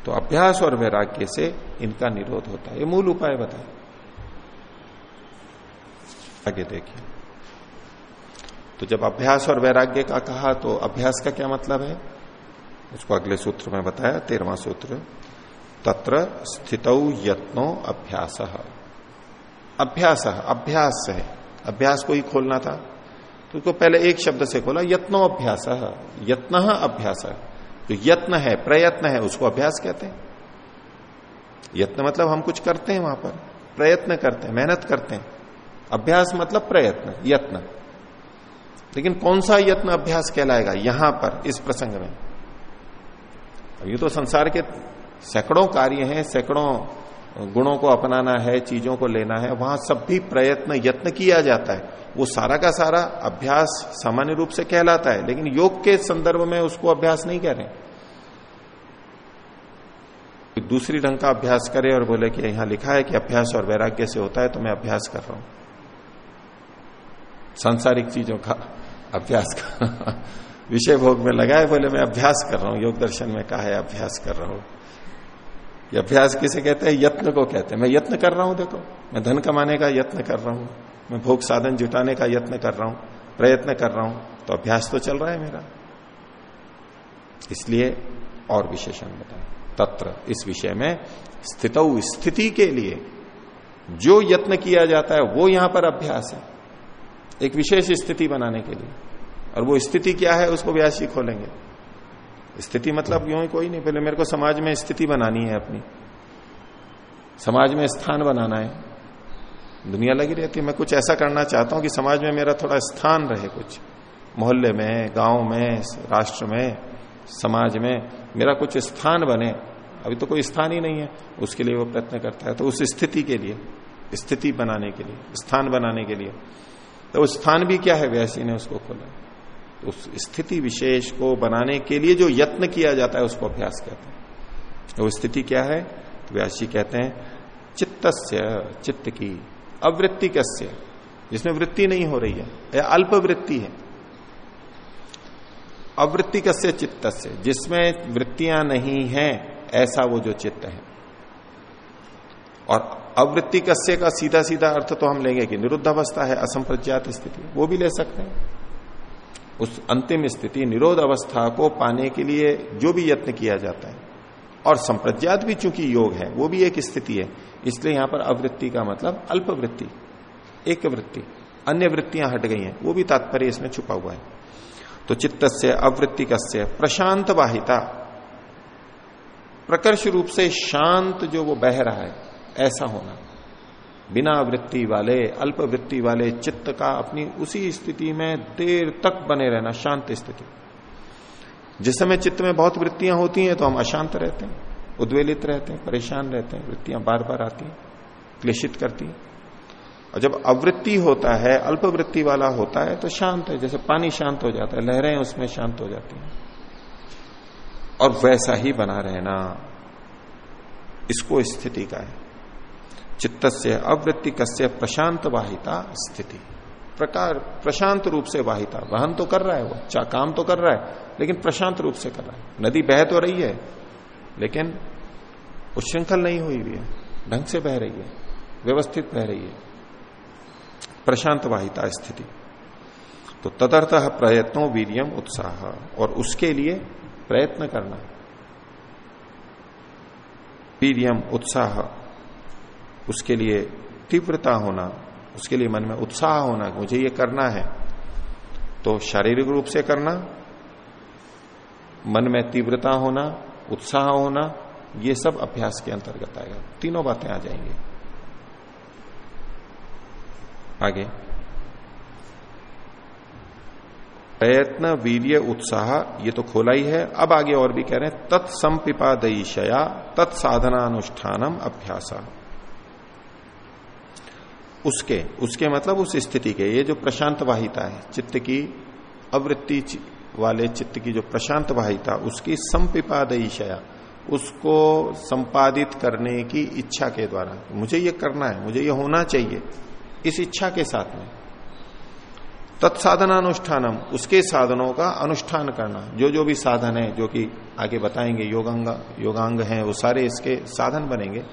तो अभ्यास और वैराग्य से इनका निरोध होता है। ये मूल उपाय बताए। आगे देखिए। तो जब अभ्यास और वैराग्य का कहा तो अभ्यास का क्या मतलब है? उसको अगले सूत्र में बताया तेरवा सूत्र। तत्र स्थित यत्नो अभ्यास। अभ्यास अभ्यास है। अभ्यास को ही खोलना था। तो उसको पहले एक शब्द से खोला, यत्नो अभ्यास, यत्न अभ्यास। तो यत्न है, प्रयत्न है, उसको अभ्यास कहते हैं। यत्न मतलब हम कुछ करते हैं वहाँ पर, प्रयत्न करते हैं, मेहनत करते हैं। अभ्यास मतलब प्रयत्न, यत्न। लेकिन कौन सा यत्न अभ्यास कहलाएगा? यहाँ पर, इस प्रसंग में। ये तो संसार के सैकड़ों कार्य हैं, सैकड़ों गुणों को अपनाना है, चीज़ों को लेना है, वहाँ सब भी प्रयत्न, यत्न किया जाता है। वो सारा का सारा अभ्यास सामान्य रूप से कहलाता है, लेकिन योग के संदर्भ में उसको अभ्यास नहीं कह रहे दूसरी ढंग का अभ्यास करे और बोले कि यहाँ लिखा है कि अभ्यास और वैराग्य से होता है तो मैं अभ्यास कर रहा हूँ। सांसारिक चीज़ों का अभ्यास विषय भोग में लगाए बोले मैं अभ्यास कर रहा हूँ, योग दर्शन में कहा है, अभ्यास कर रहा हूँ। अभ्यास किसे कहते हैं? यत्न को कहते हैं। मैं यत्न कर रहा हूँ, देखो। मैं धन कमाने का यत्न कर रहा हूँ। मैं भोग साधन जुटाने का यत्न कर रहा हूँ। प्रयत्न कर रहा हूँ। तो अभ्यास तो चल रहा है मेरा। इसलिए और विशेषण बताए। तत्र, इस विषय में स्थित स्थिति के लिए जो यत्न किया जाता है, वो यहाँ पर अभ्यास है। एक विशेष स्थिति बनाने के लिए। और वो स्थिति क्या है, उसको व्यास जी खोलेंगे। स्थिति मतलब यूँ ही कोई नहीं, पहले मेरे को समाज में स्थिति बनानी है अपनी। समाज में स्थान बनाना है। दुनिया लगी रहती है। मैं कुछ ऐसा करना चाहता हूँ कि समाज में मेरा थोड़ा स्थान रहे कुछ। मोहल्ले में, गाँव में, राष्ट्र में, समाज में मेरा कुछ स्थान बने। अभी तो कोई स्थान ही नहीं है। उसके लिए वो प्रयत्न करता है। तो उस स्थिति के लिए, स्थिति बनाने के लिए, स्थान बनाने के लिए। तो स्थान भी क्या है? वैसी ने उसको खोला। उस स्थिति विशेष को बनाने के लिए जो यत्न किया जाता है, उसको अभ्यास कहते हैं। वो स्थिति क्या है? तो व्यासी कहते हैं चित्त चित्त की अवृत्ति कस्य। जिसमें वृत्ति नहीं हो रही है, या अल्प वृत्ति है। अवृत्ति कस्य चित्त जिसमें वृत्तियाँ नहीं है, ऐसा वो जो चित्त है। और अवृत्ति कस्य का सीधा सीधा अर्थ तो हम लेंगे कि निरुद्ध अवस्था है, असंप्रज्ञात स्थिति। वो भी ले सकते हैं। उस अंतिम स्थिति निरोध अवस्था को पाने के लिए जो भी यत्न किया जाता है। और संप्रज्ञात भी चूँकि योग है, वो भी एक स्थिति है। इसलिए यहाँ पर अवृत्ति का मतलब अल्प वृत्ति, एक वृत्ति, अन्य वृत्तियाँ हट गई हैं, वो भी तात्पर्य इसमें छुपा हुआ है। तो चित्त से अवृत्ति कस्य प्रशांत वाहिता प्रकर्ष रूप से शांत जो वो बह रहा है, ऐसा होना। बिना वृत्ति वाले, अल्प वृत्ति वाले चित्त का अपनी उसी स्थिति में देर तक बने रहना शांत स्थिति। जिस समय चित्त में बहुत वृत्तियाँ होती हैं तो हम अशांत रहते हैं, उद्वेलित रहते हैं, परेशान रहते हैं, वृत्तियाँ बार बार आती हैं, क्लेशित करती हैं। और जब अवृत्ति होता है, अल्प वृत्ति वाला होता है तो शांत है, जैसे पानी शांत हो जाता है, लहरें उसमें शांत हो जाती हैं। और वैसा ही बना रहना, इसको स्थिति का है। चित्त से अवृत्ति कस्य प्रशांत वाहिता स्थिति। प्रकार, प्रशांत रूप से वाहिता। वहन तो कर रहा है वो चा काम तो कर रहा है, लेकिन प्रशांत रूप से कर रहा है। नदी बह तो रही है, लेकिन उच्छृंखल नहीं हुई हुई है। ढंग से बह रही है, व्यवस्थित बह रही है। प्रशांत वाहिता स्थिति। तो तदर्थ प्रयत्नों वीरियम उत्साह, और उसके लिए प्रयत्न करना। वीरियम, उत्साह। उसके लिए तीव्रता होना, उसके लिए मन में उत्साह होना, मुझे ये करना है तो शारीरिक रूप से करना, मन में तीव्रता होना, उत्साह होना, ये सब अभ्यास के अंतर्गत आएगा। तीनों बातें आ जाएँगी। आगे। प्रयत्न, वीर्य, उत्साह, ये तो खोला ही है। अब आगे और भी कह रहे हैं तत्संपिपादयिशया तत्साधनानुष्ठानम अभ्यास। उसके उसके मतलब उस स्थिति के, ये जो प्रशांत वाहिता है, चित्त की अवृत्ति वाले चित्त की जो प्रशांत वाहिता उसकी संपिपादयिशया, उसको संपादित करने की इच्छा के द्वारा। मुझे ये करना है, मुझे ये होना चाहिए, इस इच्छा के साथ में। तत्साधनानुष्ठानम, उसके साधनों का अनुष्ठान करना। जो जो भी साधन है, जो कि आगे बताएँगे, योगांग योगांग हैं, वो सारे इसके साधन बनेंगे।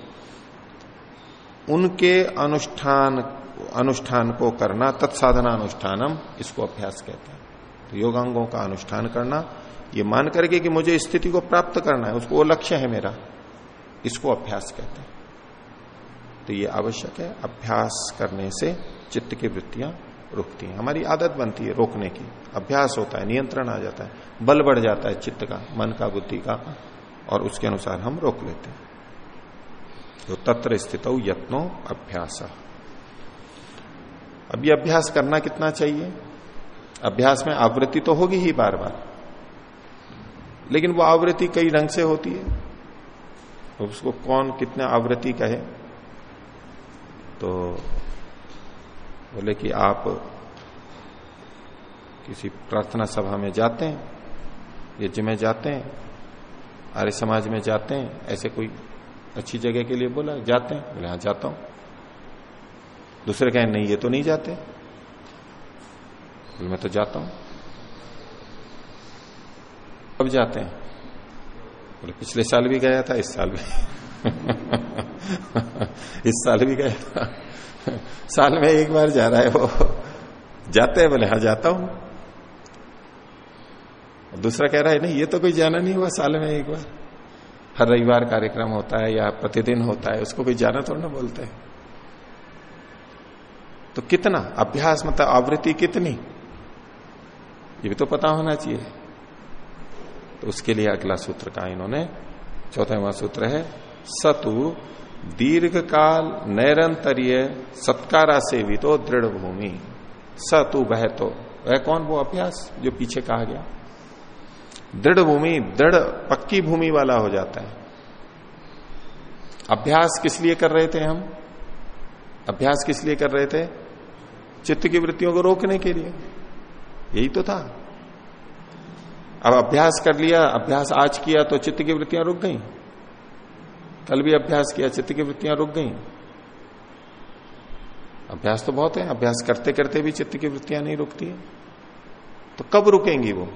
उनके अनुष्ठान अनुष्ठान को करना, तत्साधनानुष्ठानम, इसको अभ्यास कहते हैं। तो योगांगों का अनुष्ठान करना, ये मान करके कि मुझे स्थिति को प्राप्त करना है, उसको वो लक्ष्य है मेरा, इसको अभ्यास कहते हैं। तो ये आवश्यक है, अभ्यास करने से चित्त की वृत्तियाँ रुकती हैं। हमारी आदत बनती है रोकने की। अभ्यास होता है, नियंत्रण आ जाता है, बल बढ़ जाता है चित्त का, मन का, बुद्धि का, और उसके अनुसार हम रोक लेते हैं। तो तत्र स्थित यत्नो अभ्यास। अब ये अभ्यास करना कितना चाहिए? अभ्यास में आवृत्ति तो होगी ही बार बार लेकिन वो आवृत्ति कई ढंग से होती है। उसको कौन कितने आवृत्ति कहे? तो बोले कि आप किसी प्रार्थना सभा में जाते हैं, यज्ञ में जाते हैं, आर्य समाज में जाते हैं, ऐसे कोई अच्छी जगह के लिए बोला, जाते हैं। बोले हाँ जाता हूँ। दूसरे कहें, नहीं, ये तो नहीं जाते। बोले, मैं तो जाता हूँ। कब जाते हैं। बोले, पिछले साल भी गया था, इस साल भी। इस साल भी गया था। साल में एक बार जा रहा है वो। जाते हैं, बोले हाँ जाता हूँ। दूसरा कह रहा है, नहीं, ये तो कोई जाना नहीं हुआ साल में एक बार। हर रविवार कार्यक्रम होता है या प्रतिदिन होता है, उसको कोई जाना थोड़ा ना बोलते हैं। तो कितना? अभ्यास मतलब आवृत्ति कितनी? ये भी तो पता होना चाहिए। तो उसके लिए अगला सूत्र का इन्होंने। चौथावा सूत्र है, सतु दीर्घ काल नैरंतरीय सत्कारा से भी तो दृढ़ भूमि सतु वह तो वह कौन? वो अभ्यास जो पीछे कहा गया। दृढ़ भूमि, दृढ़ पक्की भूमि वाला हो जाता है। अभ्यास किस लिए कर रहे थे हम? अभ्यास किस लिए कर रहे थे? चित्त की वृत्तियों को रोकने के लिए। यही तो था। अब अभ्यास कर लिया, अभ्यास आज किया तो चित्त की वृत्तियाँ रुक गई। कल भी अभ्यास किया, चित्त की वृत्तियाँ रुक गई। अभ्यास तो बहुत है, अभ्यास करते करते भी चित्त की वृत्तियाँ नहीं रुकती तो कब रुकेंगी वो?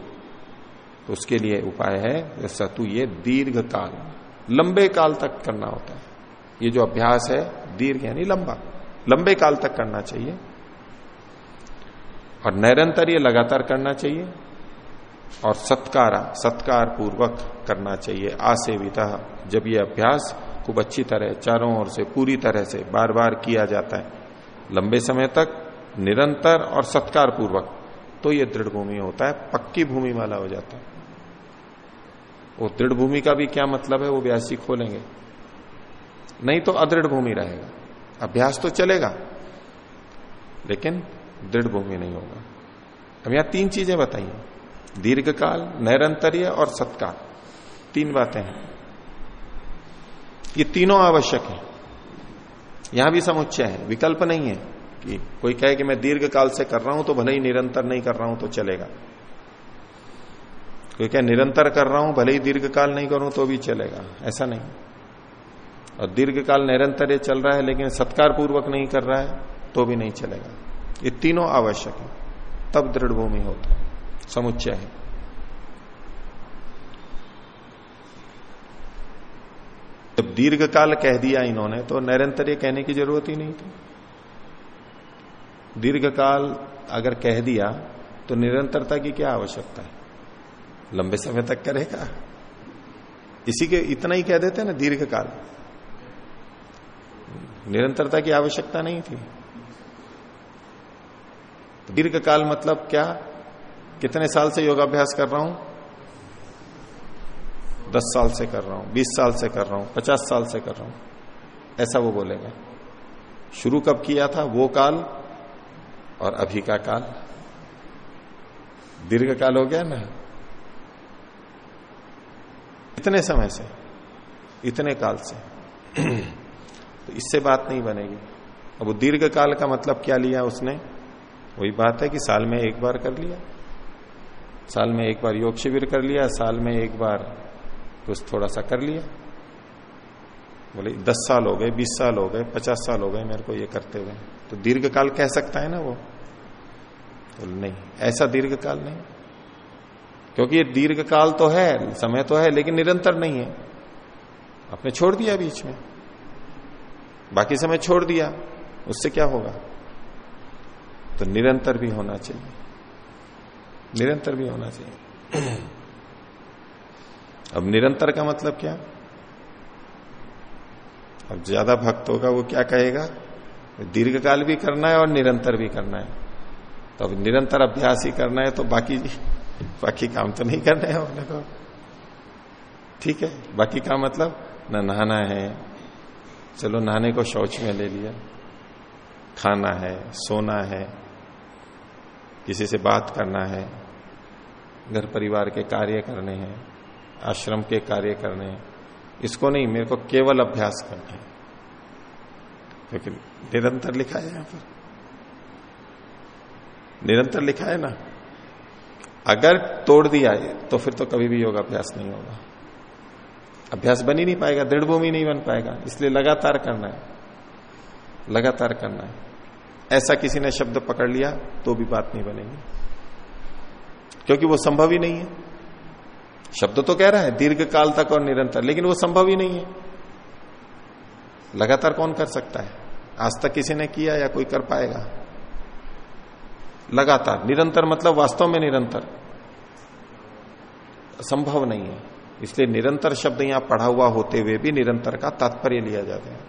तो उसके लिए उपाय है, सतु ये दीर्घ काल लंबे काल तक करना होता है। ये जो अभ्यास है, दीर्घ यानी लंबा, लंबे काल तक करना चाहिए। और निरंतर ये लगातार करना चाहिए, और सत्कार सत्कार पूर्वक करना चाहिए। आसेविता जब ये अभ्यास खूब अच्छी तरह, चारों ओर से पूरी तरह से बार बार किया जाता है, लंबे समय तक, निरंतर और सत्कार पूर्वक तो ये दृढ़ भूमि होता है, पक्की भूमि वाला हो जाता है। वो दृढ़ भूमि का भी क्या मतलब है? वो व्यासी खोलेंगे। नहीं तो अदृढ़ भूमि रहेगा। अभ्यास तो चलेगा, लेकिन दृढ़ भूमि नहीं होगा। अब यहाँ तीन चीज़ें बताइए। दीर्घकाल, नैरंतर्य और सत्काल। तीन बातें हैं। ये तीनों आवश्यक है। यहाँ भी समुच्चय है। विकल्प नहीं है कि कोई कहे कि मैं दीर्घ काल से कर रहा हूँ तो भले ही निरंतर नहीं कर रहा हूँ तो चलेगा। कोई कहे निरंतर कर रहा हूँ, भले ही दीर्घ काल नहीं करूँ तो भी चलेगा। ऐसा नहीं। और दीर्घ काल निरंतर चल रहा है, लेकिन सत्कार पूर्वक नहीं कर रहा है तो भी नहीं चलेगा। ये तीनों आवश्यक है। तब दृढ़ भूमि होता है। समुच्चय है। जब दीर्घ काल कह दिया इन्होंने तो निरंतर कहने की ज़रूरत ही नहीं थी। दीर्घ काल अगर कह दिया तो निरंतरता की क्या आवश्यकता है? लंबे समय तक करेगा। इसी के इतना ही कह देते ना, दीर्घ काल। निरंतरता की आवश्यकता नहीं थी। दीर्घ काल मतलब क्या? कितने साल से योगाभ्यास कर रहा हूँ? दस साल से कर रहा हूँ, बीस साल से कर रहा हूँ, पचास साल से कर रहा हूँ। ऐसा वो बोलेंगे। शुरू कब किया था? वो काल और अभी का काल। दीर्घ काल हो गया ना? इतने समय से, इतने काल से। तो इससे बात नहीं बनेगी। अब वो दीर्घ काल का मतलब क्या लिया उसने? वही बात है कि साल में एक बार कर लिया। साल में एक बार योग शिविर कर लिया, साल में एक बार कुछ थोड़ा सा कर लिया। बोले, दस साल हो गए, बीस साल हो गए, पचास साल हो गए मेरे को ये करते हुए। तो दीर्घ काल कह सकता है ना वो? तो नहीं, ऐसा दीर्घ काल नहीं। क्योंकि ये दीर्घ काल तो है, समय तो है, लेकिन निरंतर नहीं है। आपने छोड़ दिया बीच में। बाकी समय छोड़ दिया, उससे क्या होगा? तो निरंतर भी होना चाहिए। निरंतर भी होना चाहिए। अब निरंतर का मतलब क्या? अब ज़्यादा भक्त होगा, वो क्या कहेगा? दीर्घकाल भी करना है और निरंतर भी करना है। तो अब निरंतर अभ्यास ही करना है तो बाकी बाकी काम तो नहीं करना है अपने को। ठीक है? बाकी काम मतलब न नहाना है, चलो नहाने को शौच में ले लिया। खाना है, सोना है, किसी से बात करना है, घर परिवार के कार्य करने हैं, आश्रम के कार्य करने हैं, इसको नहीं, मेरे को केवल अभ्यास करना है। क्योंकि निरंतर लिखा है यहाँ पर। निरंतर लिखा है ना? अगर तोड़ दिया तो फिर तो कभी भी योग अभ्यास नहीं होगा। अभ्यास बन ही नहीं पाएगा दृढ़ भूमि नहीं बन पाएगा, इसलिए लगातार करना है। लगातार करना है। ऐसा किसी ने शब्द पकड़ लिया तो भी बात नहीं बनेगी। क्योंकि वो संभव ही नहीं है। शब्द तो कह रहा है दीर्घ काल तक और निरंतर, लेकिन वो संभव ही नहीं है। लगातार कौन कर सकता है? आज तक किसी ने किया या कोई कर पाएगा? लगातार। निरंतर मतलब वास्तव में निरंतर। संभव नहीं है। इसलिए निरंतर शब्द यहाँ पढ़ा हुआ होते हुए भी निरंतर का तात्पर्य लिया जाता है।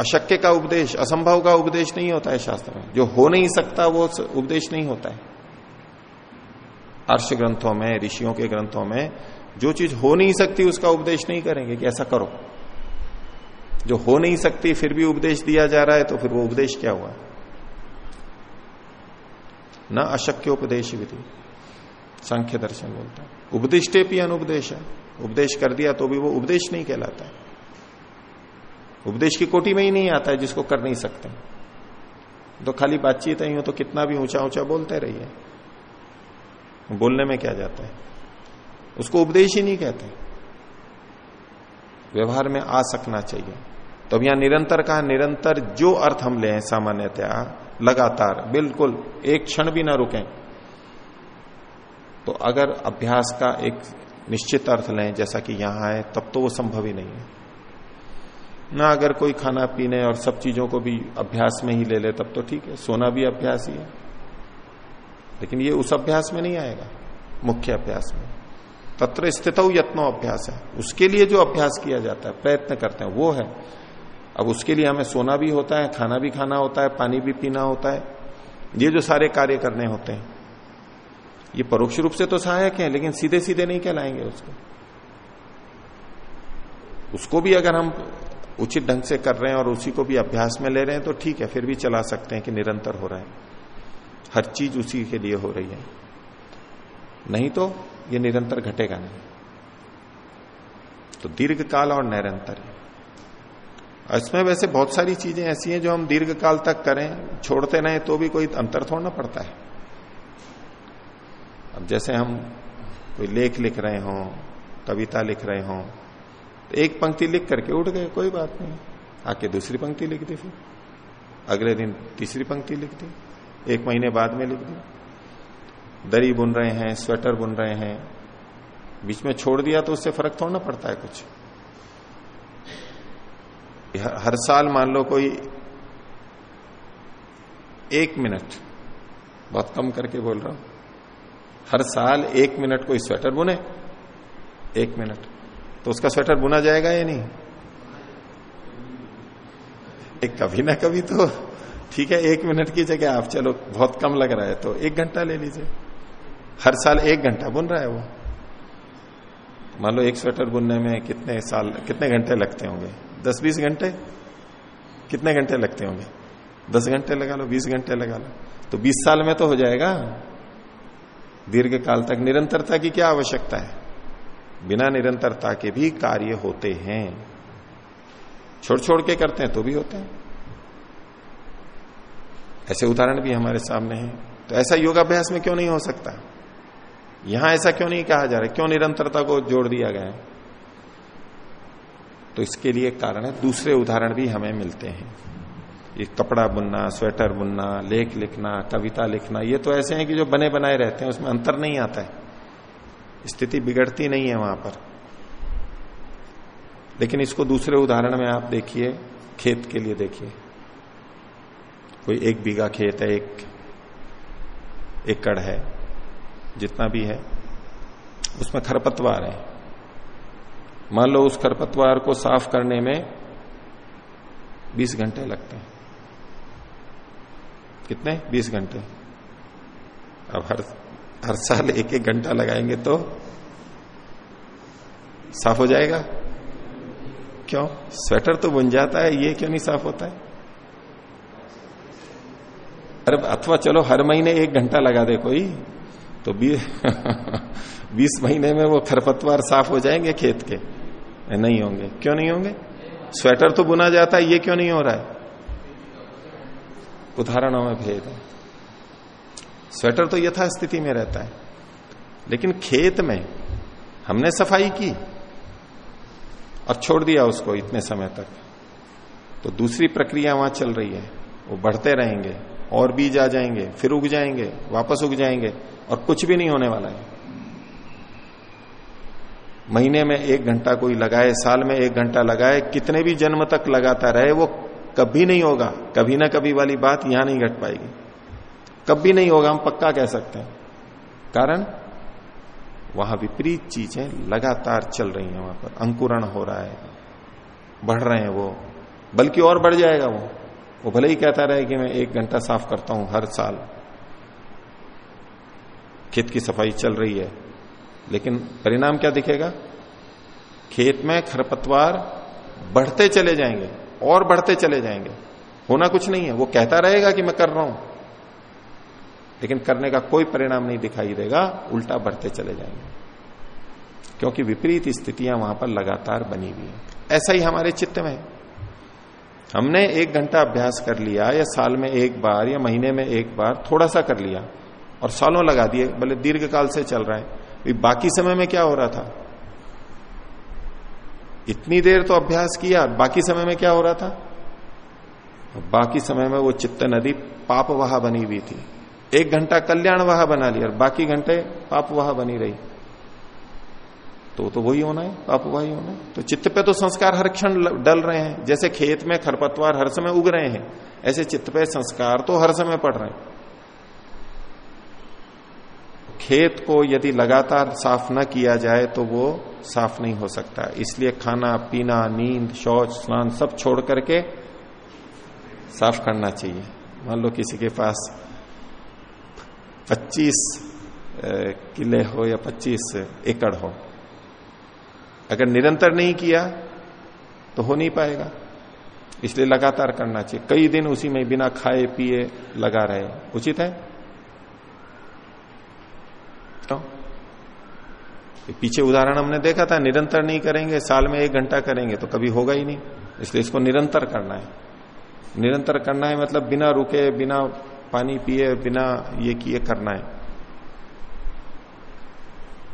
अशक्य का उपदेश, असंभव का उपदेश नहीं होता है शास्त्र में। जो हो नहीं सकता, वो उपदेश नहीं होता है। अर्श ग्रंथों में, ऋषियों के ग्रंथों में जो चीज़ हो नहीं सकती, उसका उपदेश नहीं करेंगे कि ऐसा करो। जो हो नहीं सकती, फिर भी उपदेश दिया जा रहा है तो फिर वो उपदेश क्या हुआ? न अशक्य उपदेश विधि संख्य दर्शन बोलता है। उपदिष्टे भी अनुपदेश है। उपदेश कर दिया तो भी वो उपदेश नहीं कहलाता है। उपदेश की कोटि में ही नहीं आता है जिसको कर नहीं सकते। तो खाली बातचीत है तो कितना भी ऊँचा ऊँचा बोलते रहिए। बोलने में क्या जाता है? उसको उपदेश ही नहीं कहते। व्यवहार में आ सकना चाहिए। तो यहाँ निरंतर कहा, निरंतर जो अर्थ हम ले सामान्यतया, लगातार, बिल्कुल, एक क्षण भी ना रुकें। तो अगर अभ्यास का एक निश्चित अर्थ लें, जैसा कि यहाँ है, तब तो वो संभव ही नहीं है। ना अगर कोई खाना पीने और सब चीज़ों को भी अभ्यास में ही ले ले, तब तो ठीक है, सोना भी अभ्यास ही है। लेकिन ये उस अभ्यास में नहीं आएगा, मुख्य अभ्यास में। तत्र स्थित यत्नो अभ्यास है। उसके लिए जो अभ्यास किया जाता है, प्रयत्न करते हैं, वो है अब उसके लिए हमें सोना भी होता है, खाना भी खाना होता है, पानी भी पीना होता है। ये जो सारे कार्य करने होते हैं, ये परोक्ष रूप से तो सहायक है, लेकिन सीधे सीधे नहीं कहलाएँगे उसको। उसको भी अगर हम उचित ढंग से कर रहे हैं और उसी को भी अभ्यास में ले रहे हैं तो ठीक है, फिर भी चला सकते हैं कि निरंतर हो रहा है। हर चीज़ उसी के लिए हो रही है। नहीं तो ये निरंतर घटेगा नहीं। तो दीर्घ काल और निरंतर। है इसमें वैसे बहुत सारी चीज़ें ऐसी हैं जो हम दीर्घ काल तक करें, छोड़ते रहें तो भी कोई अंतर थोड़ा पड़ता है। अब जैसे हम कोई लेख लिख रहे हों, कविता लिख रहे हों तो एक पंक्ति लिख करके उठ गए, कोई बात नहीं। आके दूसरी पंक्ति लिख दी फिर। अगले दिन तीसरी पंक्ति लिख दी। एक महीने बाद में लिख दी। दरी बुन रहे हैं, स्वेटर बुन रहे हैं। बीच में छोड़ दिया तो उससे फ़र्क थोड़ा ना पड़ता है कुछ। हर साल मान लो कोई एक मिनट, बहुत कम करके बोल रहा हूँ। हर साल एक मिनट कोई स्वेटर बुने? एक मिनट। तो उसका स्वेटर बुना जाएगा या नहीं? एक कभी ना कभी तो ठीक है, एक मिनट की जगह आप, चलो, बहुत कम लग रहा है तो एक घंटा ले लीजिए। हर साल एक घंटा बुन रहा है वो। मान लो एक स्वेटर बुनने में कितने साल, कितने घंटे लगते होंगे? दस बीस घंटे? कितने घंटे लगते होंगे? दस घंटे लगा लो, बीस घंटे लगा लो। तो बीस साल में तो हो जाएगा। दीर्घ काल तक निरंतरता की क्या आवश्यकता है? बिना निरंतरता के भी कार्य होते हैं। छोड़ छोड़ के करते हैं तो भी होते हैं। ऐसे उदाहरण भी हमारे सामने हैं। तो ऐसा योगाभ्यास में क्यों नहीं हो सकता? यहाँ ऐसा क्यों नहीं कहा जा रहा क्यों निरंतरता को जोड़ दिया गया है? तो इसके लिए कारण है। दूसरे उदाहरण भी हमें मिलते हैं। ये कपड़ा बुनना, स्वेटर बुनना, लेख लिखना, कविता लिखना, ये तो ऐसे हैं कि जो बने बनाए रहते हैं, उसमें अंतर नहीं आता है। स्थिति बिगड़ती नहीं है वहाँ पर। लेकिन इसको दूसरे उदाहरण में आप देखिए, खेत के लिए देखिए। कोई एक बीघा खेत है, एक एकड़ है, जितना भी है, उसमें खरपतवार है। मान लो उस खरपतवार को साफ़ करने में 20 घंटे लगते हैं। कितने? 20 घंटे। अब हर हर साल एक एक घंटा लगाएँगे तो साफ़ हो जाएगा। क्यों? स्वेटर तो बुन जाता है, ये क्यों नहीं साफ़ होता है? अरे, अथवा चलो हर महीने एक घंटा लगा दे कोई तो बीस महीने में वो खरपतवार साफ़ हो जाएँगे खेत के। नहीं होंगे। क्यों नहीं होंगे? स्वेटर तो बुना जाता है, ये क्यों नहीं हो रहा है? उदाहरणों में भेद है। स्वेटर तो यथा स्थिति में रहता है। लेकिन खेत में हमने सफ़ाई की और छोड़ दिया उसको इतने समय तक। तो दूसरी प्रक्रिया वहाँ चल रही है। वो बढ़ते रहेंगे, और बीज आ जाएँगे, फिर उग जाएँगे, वापस उग जाएँगे, और कुछ भी नहीं होने वाला है। महीने में एक घंटा कोई लगाए, साल में एक घंटा लगाए, कितने भी जन्म तक लगाता रहे, वो कभी नहीं होगा। कभी ना कभी वाली बात यहाँ नहीं घट पाएगी। कभी नहीं होगा, हम पक्का कह सकते हैं। कारण? वहाँ विपरीत चीज़ें लगातार चल रही हैं वहाँ पर। अंकुरण हो रहा है। बढ़ रहे हैं वो। बल्कि और बढ़ जाएगा वो। वो भले ही कहता रहे कि मैं एक घंटा साफ़ करता हूँ हर साल। खेत की सफ़ाई चल रही है। लेकिन परिणाम क्या दिखेगा? खेत में खरपतवार बढ़ते चले जाएँगे, और बढ़ते चले जाएँगे। होना कुछ नहीं है, वो कहता रहेगा कि मैं कर रहा हूँ। लेकिन करने का कोई परिणाम नहीं दिखाई देगा, उल्टा बढ़ते चले जाएँगे। क्योंकि विपरीत स्थितियाँ वहाँ पर लगातार बनी हुई है। ऐसा ही हमारे चित्त में हमने एक घंटा अभ्यास कर लिया, या साल में एक बार, या महीने में एक बार, थोड़ा सा कर लिया, और सालों लगा दिए, भले दीर्घ काल से चल रहा है। बाकी समय में क्या हो रहा था? इतनी देर तो अभ्यास किया, बाकी समय में क्या हो रहा था? बाकी समय में वो चित्त नदी पाप वहा बनी हुई थी। एक घंटा कल्याण वहा बना लिया और बाकी घंटे पाप वहा बनी रही। तो तो वही होना है, पाप वही होना है। तो चित्त पे तो संस्कार हर क्षण डल रहे हैं। जैसे खेत में खरपतवार हर समय उग रहे हैं, ऐसे चित्त पे संस्कार तो हर समय पड़ रहे हैं। खेत को यदि लगातार साफ़ न किया जाए तो वो साफ़ नहीं हो सकता। इसलिए खाना, पीना, नींद, शौच, स्नान सब छोड़ करके साफ़ करना चाहिए। मान लो किसी के पास 25 किले हो या 25 एकड़ हो। अगर निरंतर नहीं किया तो हो नहीं पाएगा। इसलिए लगातार करना चाहिए। कई दिन उसी में बिना खाए, पिए, लगा रहे। उचित है तो पीछे उदाहरण हमने देखा था, निरंतर नहीं करेंगे, साल में एक घंटा करेंगे तो कभी होगा ही नहीं। इसलिए इसको निरंतर करना है। निरंतर करना है मतलब बिना रुके, बिना पानी पिए, बिना ये किए करना है।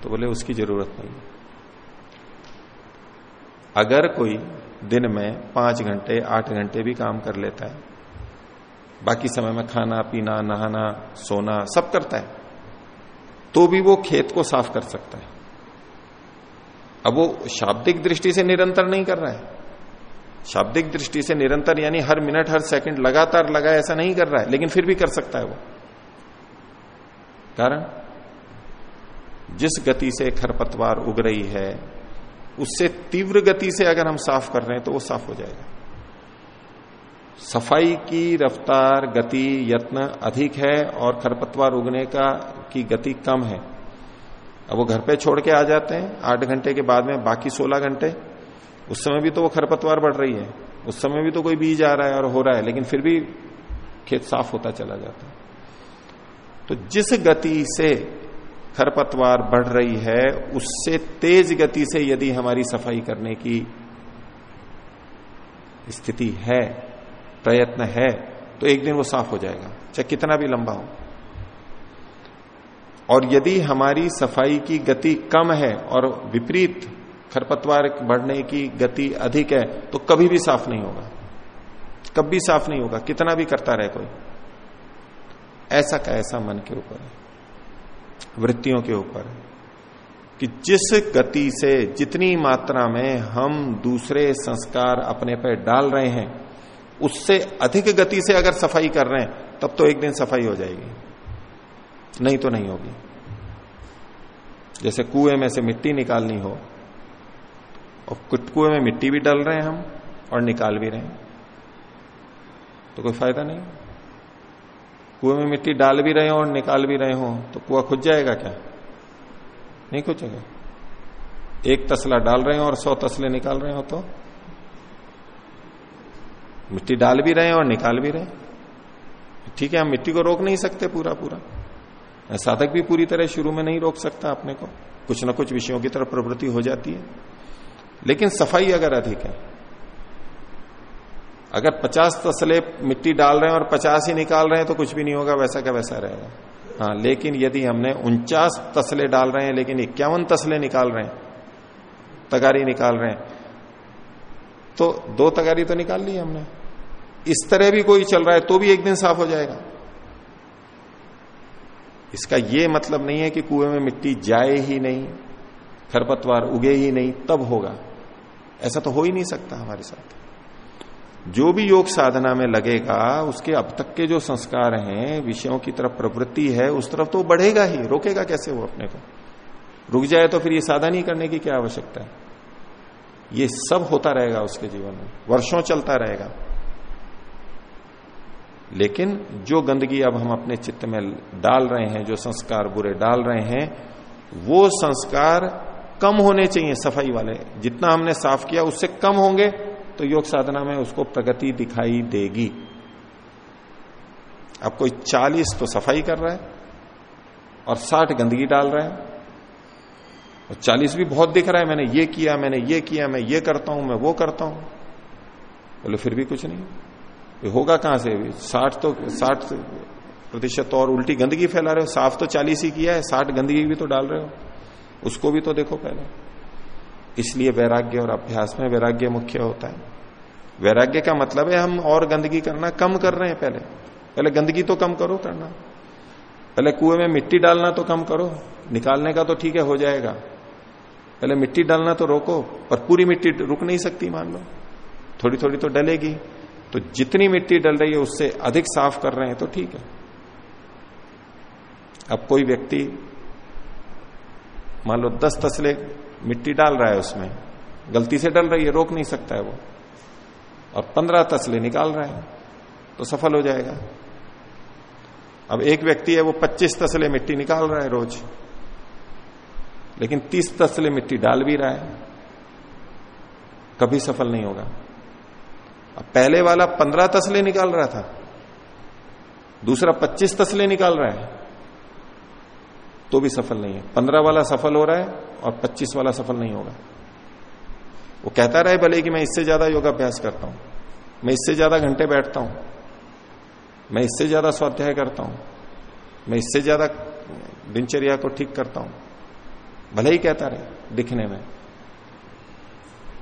तो बोले, उसकी ज़रूरत नहीं अगर कोई दिन में पाँच घंटे, आठ घंटे भी काम कर लेता है, बाकी समय में खाना, पीना, नहाना, सोना, सब करता है तो भी वो खेत को साफ़ कर सकता है। अब वो शाब्दिक दृष्टि से निरंतर नहीं कर रहा है। शाब्दिक दृष्टि से निरंतर यानी हर मिनट, हर सेकंड लगातार लगा ऐसा नहीं कर रहा है, लेकिन फिर भी कर सकता है वो। कारण? जिस गति से खरपतवार उग रही है, उससे तीव्र गति से अगर हम साफ़ कर रहे हैं तो वो साफ़ हो जाएगा। सफ़ाई की रफ्तार, गति, यत्न अधिक है और खरपतवार उगने का, की गति कम है। अब वो घर पे छोड़ के आ जाते हैं। आठ घंटे के बाद में बाकी सोलह घंटे। उस समय भी तो वो खरपतवार बढ़ रही है। उस समय भी तो कोई बीज आ रहा है और हो रहा है, लेकिन फिर भी खेत साफ़ होता चला जाता है। तो जिस गति से खरपतवार बढ़ रही है, उससे तेज गति से यदि हमारी सफ़ाई करने की स्थिति है, प्रयत्न है तो एक दिन वो साफ़ हो जाएगा। चाहे कितना भी लंबा हो। और यदि हमारी सफ़ाई की गति कम है और विपरीत खरपतवार बढ़ने की गति अधिक है तो कभी भी साफ़ नहीं होगा। कभी साफ़ नहीं होगा। कितना भी करता रहे कोई। ऐसा का ऐसा मन के ऊपर वृत्तियों के ऊपर कि जिस गति से जितनी मात्रा में हम दूसरे संस्कार अपने पर डाल रहे हैं, उससे अधिक गति से अगर सफ़ाई कर रहे हैं, तब तो एक दिन सफ़ाई हो जाएगी। नहीं तो नहीं होगी। जैसे कुएँ में से मिट्टी निकालनी हो, और कुटकुए में मिट्टी भी डाल रहे हैं हम, और निकाल भी रहे हैं तो कोई फ़ायदा नहीं। कुएँ में मिट्टी डाल भी रहे हो और निकाल भी रहे हो तो कुआ खुद जाएगा क्या? नहीं खुजेगा। एक तसला डाल रहे हो और सौ तसले निकाल रहे हो तो? मिट्टी डाल भी रहे हैं और निकाल भी रहे ठीक है, हम मिट्टी को रोक नहीं सकते पूरा पूरा। साधक भी पूरी तरह शुरू में नहीं रोक सकता अपने को। कुछ ना कुछ विषयों की तरफ़ प्रवृत्ति हो जाती है। लेकिन सफ़ाई अगर अधिक है, अगर 50 तसले मिट्टी डाल रहे हैं और 50 ही निकाल रहे हैं तो कुछ भी नहीं होगा, वैसा का वैसा रहेगा। हाँ लेकिन यदि हमने उनचास तसले डाल रहे हैं, लेकिन इक्यावन तसले निकाल रहे हैं, तगारी निकाल रहे हैं तो दो तगारी तो निकाल ली हमने। इस तरह भी कोई चल रहा है तो भी एक दिन साफ़ हो जाएगा। इसका यह मतलब नहीं है कि कुएँ में मिट्टी जाए ही नहीं, खरपतवार उगे ही नहीं, तब होगा। ऐसा तो हो ही नहीं सकता हमारे साथ। जो भी योग साधना में लगेगा, उसके अब तक के जो संस्कार हैं, विषयों की तरफ़ प्रवृत्ति है, उस तरफ़ तो बढ़ेगा ही। रोकेगा कैसे वो अपने को? रुक जाए तो फिर ये साधन ही करने की क्या आवश्यकता है? ये सब होता रहेगा उसके जीवन में। वर्षों चलता रहेगा। लेकिन जो गंदगी अब हम अपने चित्त में डाल रहे हैं, जो संस्कार बुरे डाल रहे हैं, वो संस्कार कम होने चाहिए सफ़ाई वाले। जितना हमने साफ़ किया, उससे कम होंगे तो योग साधना में उसको प्रगति दिखाई देगी। अब कोई 40 तो सफ़ाई कर रहा है और 60 गंदगी डाल रहा है। और 40 भी बहुत दिख रहा है, मैंने ये किया, मैंने ये किया, मैं ये करता हूँ, मैं वो करता हूँ। बोले, फिर भी कुछ नहीं। होगा कहाँ से? साठ तो साठ प्रतिशत तो और उल्टी गंदगी फैला रहे हो। साफ़ तो चालीस ही किया है। साठ गंदगी भी तो डाल रहे हो। उसको भी तो देखो पहले। इसलिए वैराग्य और अभ्यास में वैराग्य मुख्य होता है। वैराग्य का मतलब है हम और गंदगी करना कम कर रहे हैं पहले। पहले गंदगी तो कम करो करना। पहले कुएँ में मिट्टी डालना तो कम करो। निकालने का तो ठीक है, हो जाएगा। पहले मिट्टी डालना तो रोको, पर पूरी मिट्टी रुक नहीं सकती, मान लो। थोड़ी थोड़ी तो डलेगी। तो जितनी मिट्टी डल रही है, उससे अधिक साफ़ कर रहे हैं तो ठीक है। अब कोई व्यक्ति, मान लो दस तसले मिट्टी डाल रहा है उसमें, गलती से डल रही है, रोक नहीं सकता है वो, और पंद्रह तसले निकाल रहा है तो सफल हो जाएगा। अब एक व्यक्ति है, वो पच्चीस तसले मिट्टी निकाल रहा है रोज, लेकिन तीस तसले मिट्टी डाल भी रहा है, कभी सफल नहीं होगा। पहले वाला पंद्रह तसले निकाल रहा था, दूसरा पच्चीस तसले निकाल रहा है तो भी सफल नहीं है। पंद्रह वाला सफल हो रहा है और पच्चीस वाला सफल नहीं होगा। वो कहता रहे भले कि मैं इससे ज़्यादा योगाभ्यास करता हूँ, मैं इससे ज़्यादा घंटे बैठता हूँ, मैं इससे ज़्यादा स्वाध्याय करता हूँ, मैं इससे ज़्यादा दिनचर्या को ठीक करता हूँ। भले ही कहता रहे दिखने में।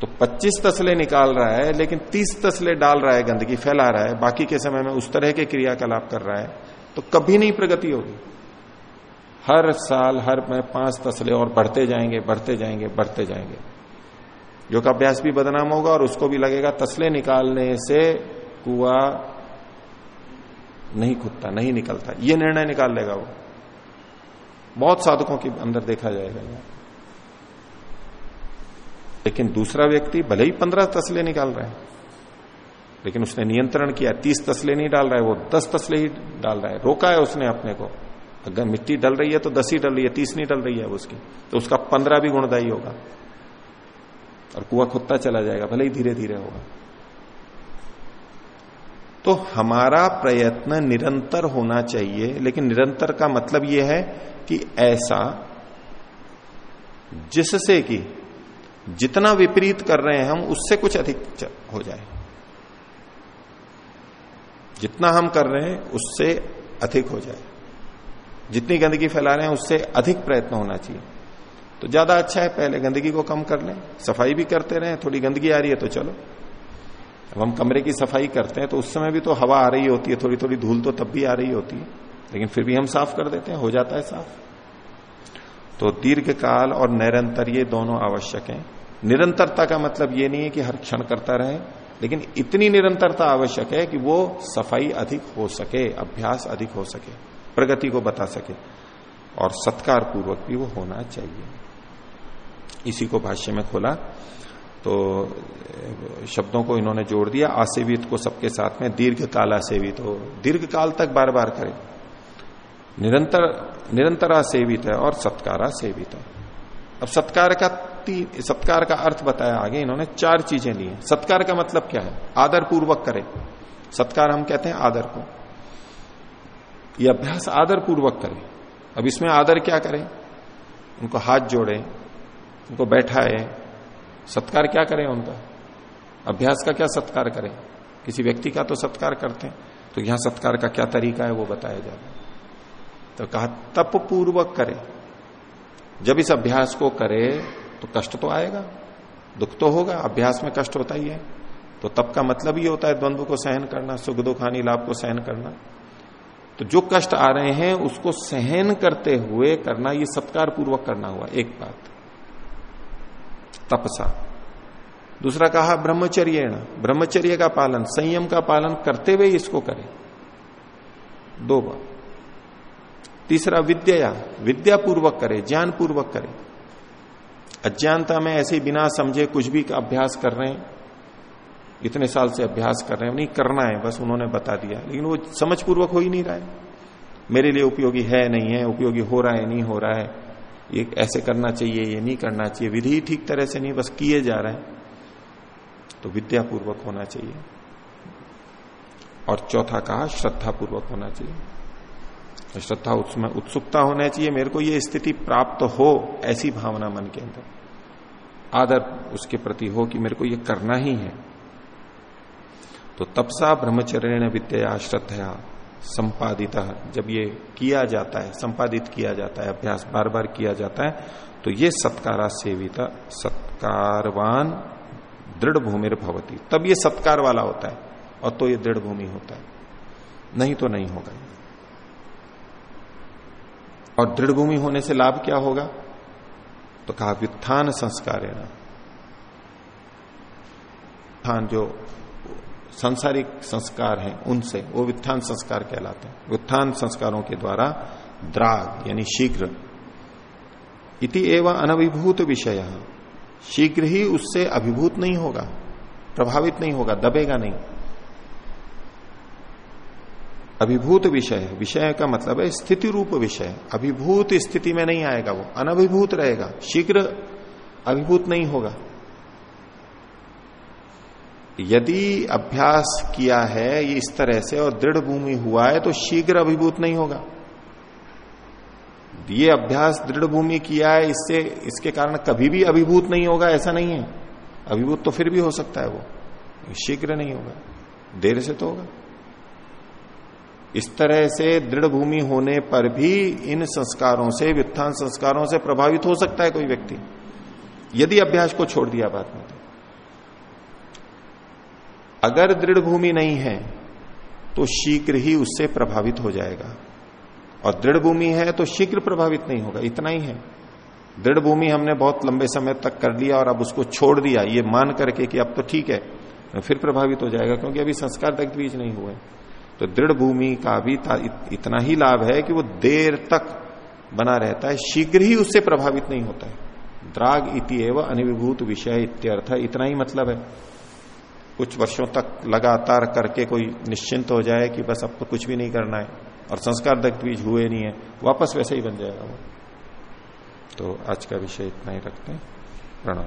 तो 25 तसले निकाल रहा है, लेकिन 30 तसले डाल रहा है, गंदगी फैला रहा है, बाकी के समय में उस तरह के क्रियाकलाप कर रहा है तो कभी नहीं प्रगति होगी। हर साल, हर में पाँच तसले और बढ़ते जाएँगे बढ़ते जाएँगे बढ़ते जाएँगे। योगाभ्यास भी बदनाम होगा और उसको भी लगेगा, तसले निकालने से कुआ नहीं खुदता, नहीं निकलता। ये निर्णय निकाल लेगा वो। बहुत साधकों के अंदर देखा जाएगा। लेकिन दूसरा व्यक्ति भले ही पंद्रह तस्ले निकाल रहा है, लेकिन उसने नियंत्रण किया, तीस तस्ले नहीं डाल रहा है, वो दस तस्ले ही डाल रहा है। रोका है उसने अपने को। अगर मिट्टी डल रही है तो दस ही डल रही है, तीस नहीं डल रही है उसकी। तो उसका पंद्रह भी गुणदायी होगा। और कुआ खुदता चला जाएगा, भले ही धीरे धीरे होगा। तो हमारा प्रयत्न निरंतर होना चाहिए, लेकिन निरंतर का मतलब यह है कि ऐसा जिससे कि जितना विपरीत कर रहे हैं हम, उससे कुछ अधिक हो जाए। जितना हम कर रहे हैं, उससे अधिक हो जाए। जितनी गंदगी फैला रहे हैं, उससे अधिक प्रयत्न होना चाहिए। तो ज़्यादा अच्छा है, पहले गंदगी को कम कर लें। सफ़ाई भी करते रहे, थोड़ी गंदगी आ रही है तो चलो। अब हम कमरे की सफ़ाई करते हैं तो उस समय भी तो हवा आ रही होती है थोड़ी थोड़ी धूल तो तब भी आ रही होती है। लेकिन फिर भी हम साफ़ कर देते हैं, हो जाता है साफ़। तो दीर्घ काल और निरंतर ये दोनों आवश्यक हैं। निरंतरता का मतलब ये नहीं है कि हर क्षण करता रहे, लेकिन इतनी निरंतरता आवश्यक है कि वो सफ़ाई अधिक हो सके, अभ्यास अधिक हो सके, प्रगति को बता सके, और सत्कार पूर्वक भी वो होना चाहिए। इसी को भाष्य में खोला। तो शब्दों को इन्होंने जोड़ दिया, आसेवित को सबके साथ में दीर्घ काल आसेवित हो। दीर्घ काल तक बार बार करे। निरंतर, निरंतरा सेवित है और सत्कारा सेवित है। अब सत्कार का सत्कार का अर्थ बताया आगे, इन्होंने चार चीज़ें ली सत्कार का मतलब क्या है? आदर पूर्वक करे। सत्कार हम कहते हैं आदर को। यह अभ्यास आदर पूर्वक करे। अब इसमें आदर क्या करें? उनको हाथ जोड़े, उनको बैठाए। सत्कार क्या करें उनका? अभ्यास का क्या सत्कार करें? किसी व्यक्ति का तो सत्कार करते हैं। तो यहाँ सत्कार का क्या तरीका है वो बताया जाएगा तो कहा तप पूर्वक करे। जब इस अभ्यास को करे तो कष्ट तो आएगा। दुख तो होगा। अभ्यास में कष्ट होता ही है तो तप का मतलब ही होता है, द्वंद्व को सहन करना, सुख दुख हानि लाभ को सहन करना। तो जो कष्ट आ रहे हैं, उसको सहन करते हुए करना, ये सत्कार पूर्वक करना हुआ, एक बात। तपसा। दूसरा कहा ब्रह्मचर्य ब्रह्मचर्य का पालन, संयम का पालन करते हुए इसको करें। दो बार तीसरा विद्या विद्या पूर्वक करे ज्ञान पूर्वक करे। अज्ञानता में ऐसे बिना समझे कुछ भी अभ्यास कर रहे हैं। इतने साल से अभ्यास कर रहे हैं, नहीं, करना है, बस उन्होंने बता दिया। लेकिन वो समझ पूर्वक हो ही नहीं रहा है। मेरे लिए उपयोगी है, नहीं है, उपयोगी हो रहा है, नहीं हो रहा है। ये ऐसे करना चाहिए, ये नहीं करना चाहिए। विधि ठीक तरह से नहीं, बस किए जा रहे हैं। तो विद्या पूर्वक होना चाहिए। और चौथा कहा श्रद्धा पूर्वक होना चाहिए। श्रद्धा उसमें उत्सुकता होना चाहिए, मेरे को ये स्थिति प्राप्त हो, ऐसी भावना मन के अंदर। आदर उसके प्रति हो कि मेरे को ये करना ही है। तो तपसा ब्रह्मचर्य विद्या श्रद्धा संपादित। जब ये किया जाता है, संपादित किया जाता है, अभ्यास बार बार किया जाता है तो ये सत्कारा सेवित, सत्कारवान दृढ़ भूमि भवती। तब ये सत्कार वाला होता है, और तो ये दृढ़ भूमि होता है। नहीं तो नहीं होगा और दृढ़ भूमि होने से लाभ क्या होगा? तो कहा, व्युत्थान संस्कार ना। उत्थान जो सांसारिक संस्कार हैं, उनसे, वो वित्थान संस्कार कहलाते हैं। उत्थान संस्कारों के द्वारा द्राग, यानी शीघ्र, इति एवं अनभिभूत विषय। शीघ्र ही उससे अभिभूत नहीं होगा, प्रभावित नहीं होगा, दबेगा नहीं। अभिभूत विषय विषय का मतलब है स्थिति रूप विषय। अभिभूत स्थिति में नहीं आएगा वो। अनभिभूत रहेगा। शीघ्र अभिभूत नहीं होगा। यदि अभ्यास किया है ये इस तरह से और दृढ़ भूमि हुआ है तो शीघ्र अभिभूत नहीं होगा। ये अभ्यास दृढ़ भूमि किया है, इससे, इसके कारण कभी भी अभिभूत नहीं होगा, ऐसा नहीं है। अभिभूत तो फिर भी हो सकता है वो। शीघ्र नहीं होगा। देर से तो होगा। इस तरह से दृढ़ भूमि होने पर भी इन संस्कारों से, व्युत्थान संस्कारों से प्रभावित हो सकता है कोई व्यक्ति। यदि अभ्यास को छोड़ दिया बाद में अगर दृढ़ भूमि नहीं है तो शीघ्र ही उससे प्रभावित हो जाएगा। और दृढ़ भूमि है तो शीघ्र प्रभावित नहीं होगा, इतना ही है। दृढ़ भूमि हमने बहुत लंबे समय तक कर लिया और अब उसको छोड़ दिया, ये मान करके कि अब तो ठीक है, फिर प्रभावित हो जाएगा, क्योंकि अभी संस्कार तक बीज नहीं हुए तो दृढ़ भूमि का भी इतना ही लाभ है कि वो देर तक बना रहता है, शीघ्र ही उससे प्रभावित नहीं होता है। द्राग इति एवं अनिविभूत विषय इत्यर्थ इतना ही मतलब है। कुछ वर्षों तक लगातार करके कोई निश्चिंत हो जाए कि बस अब तो कुछ भी नहीं करना है, और संस्कार दग्ध बीज हुए नहीं है, वापस वैसे ही बन जाएगा वो। तो आज का विषय इतना ही रखते हैं। प्रणाम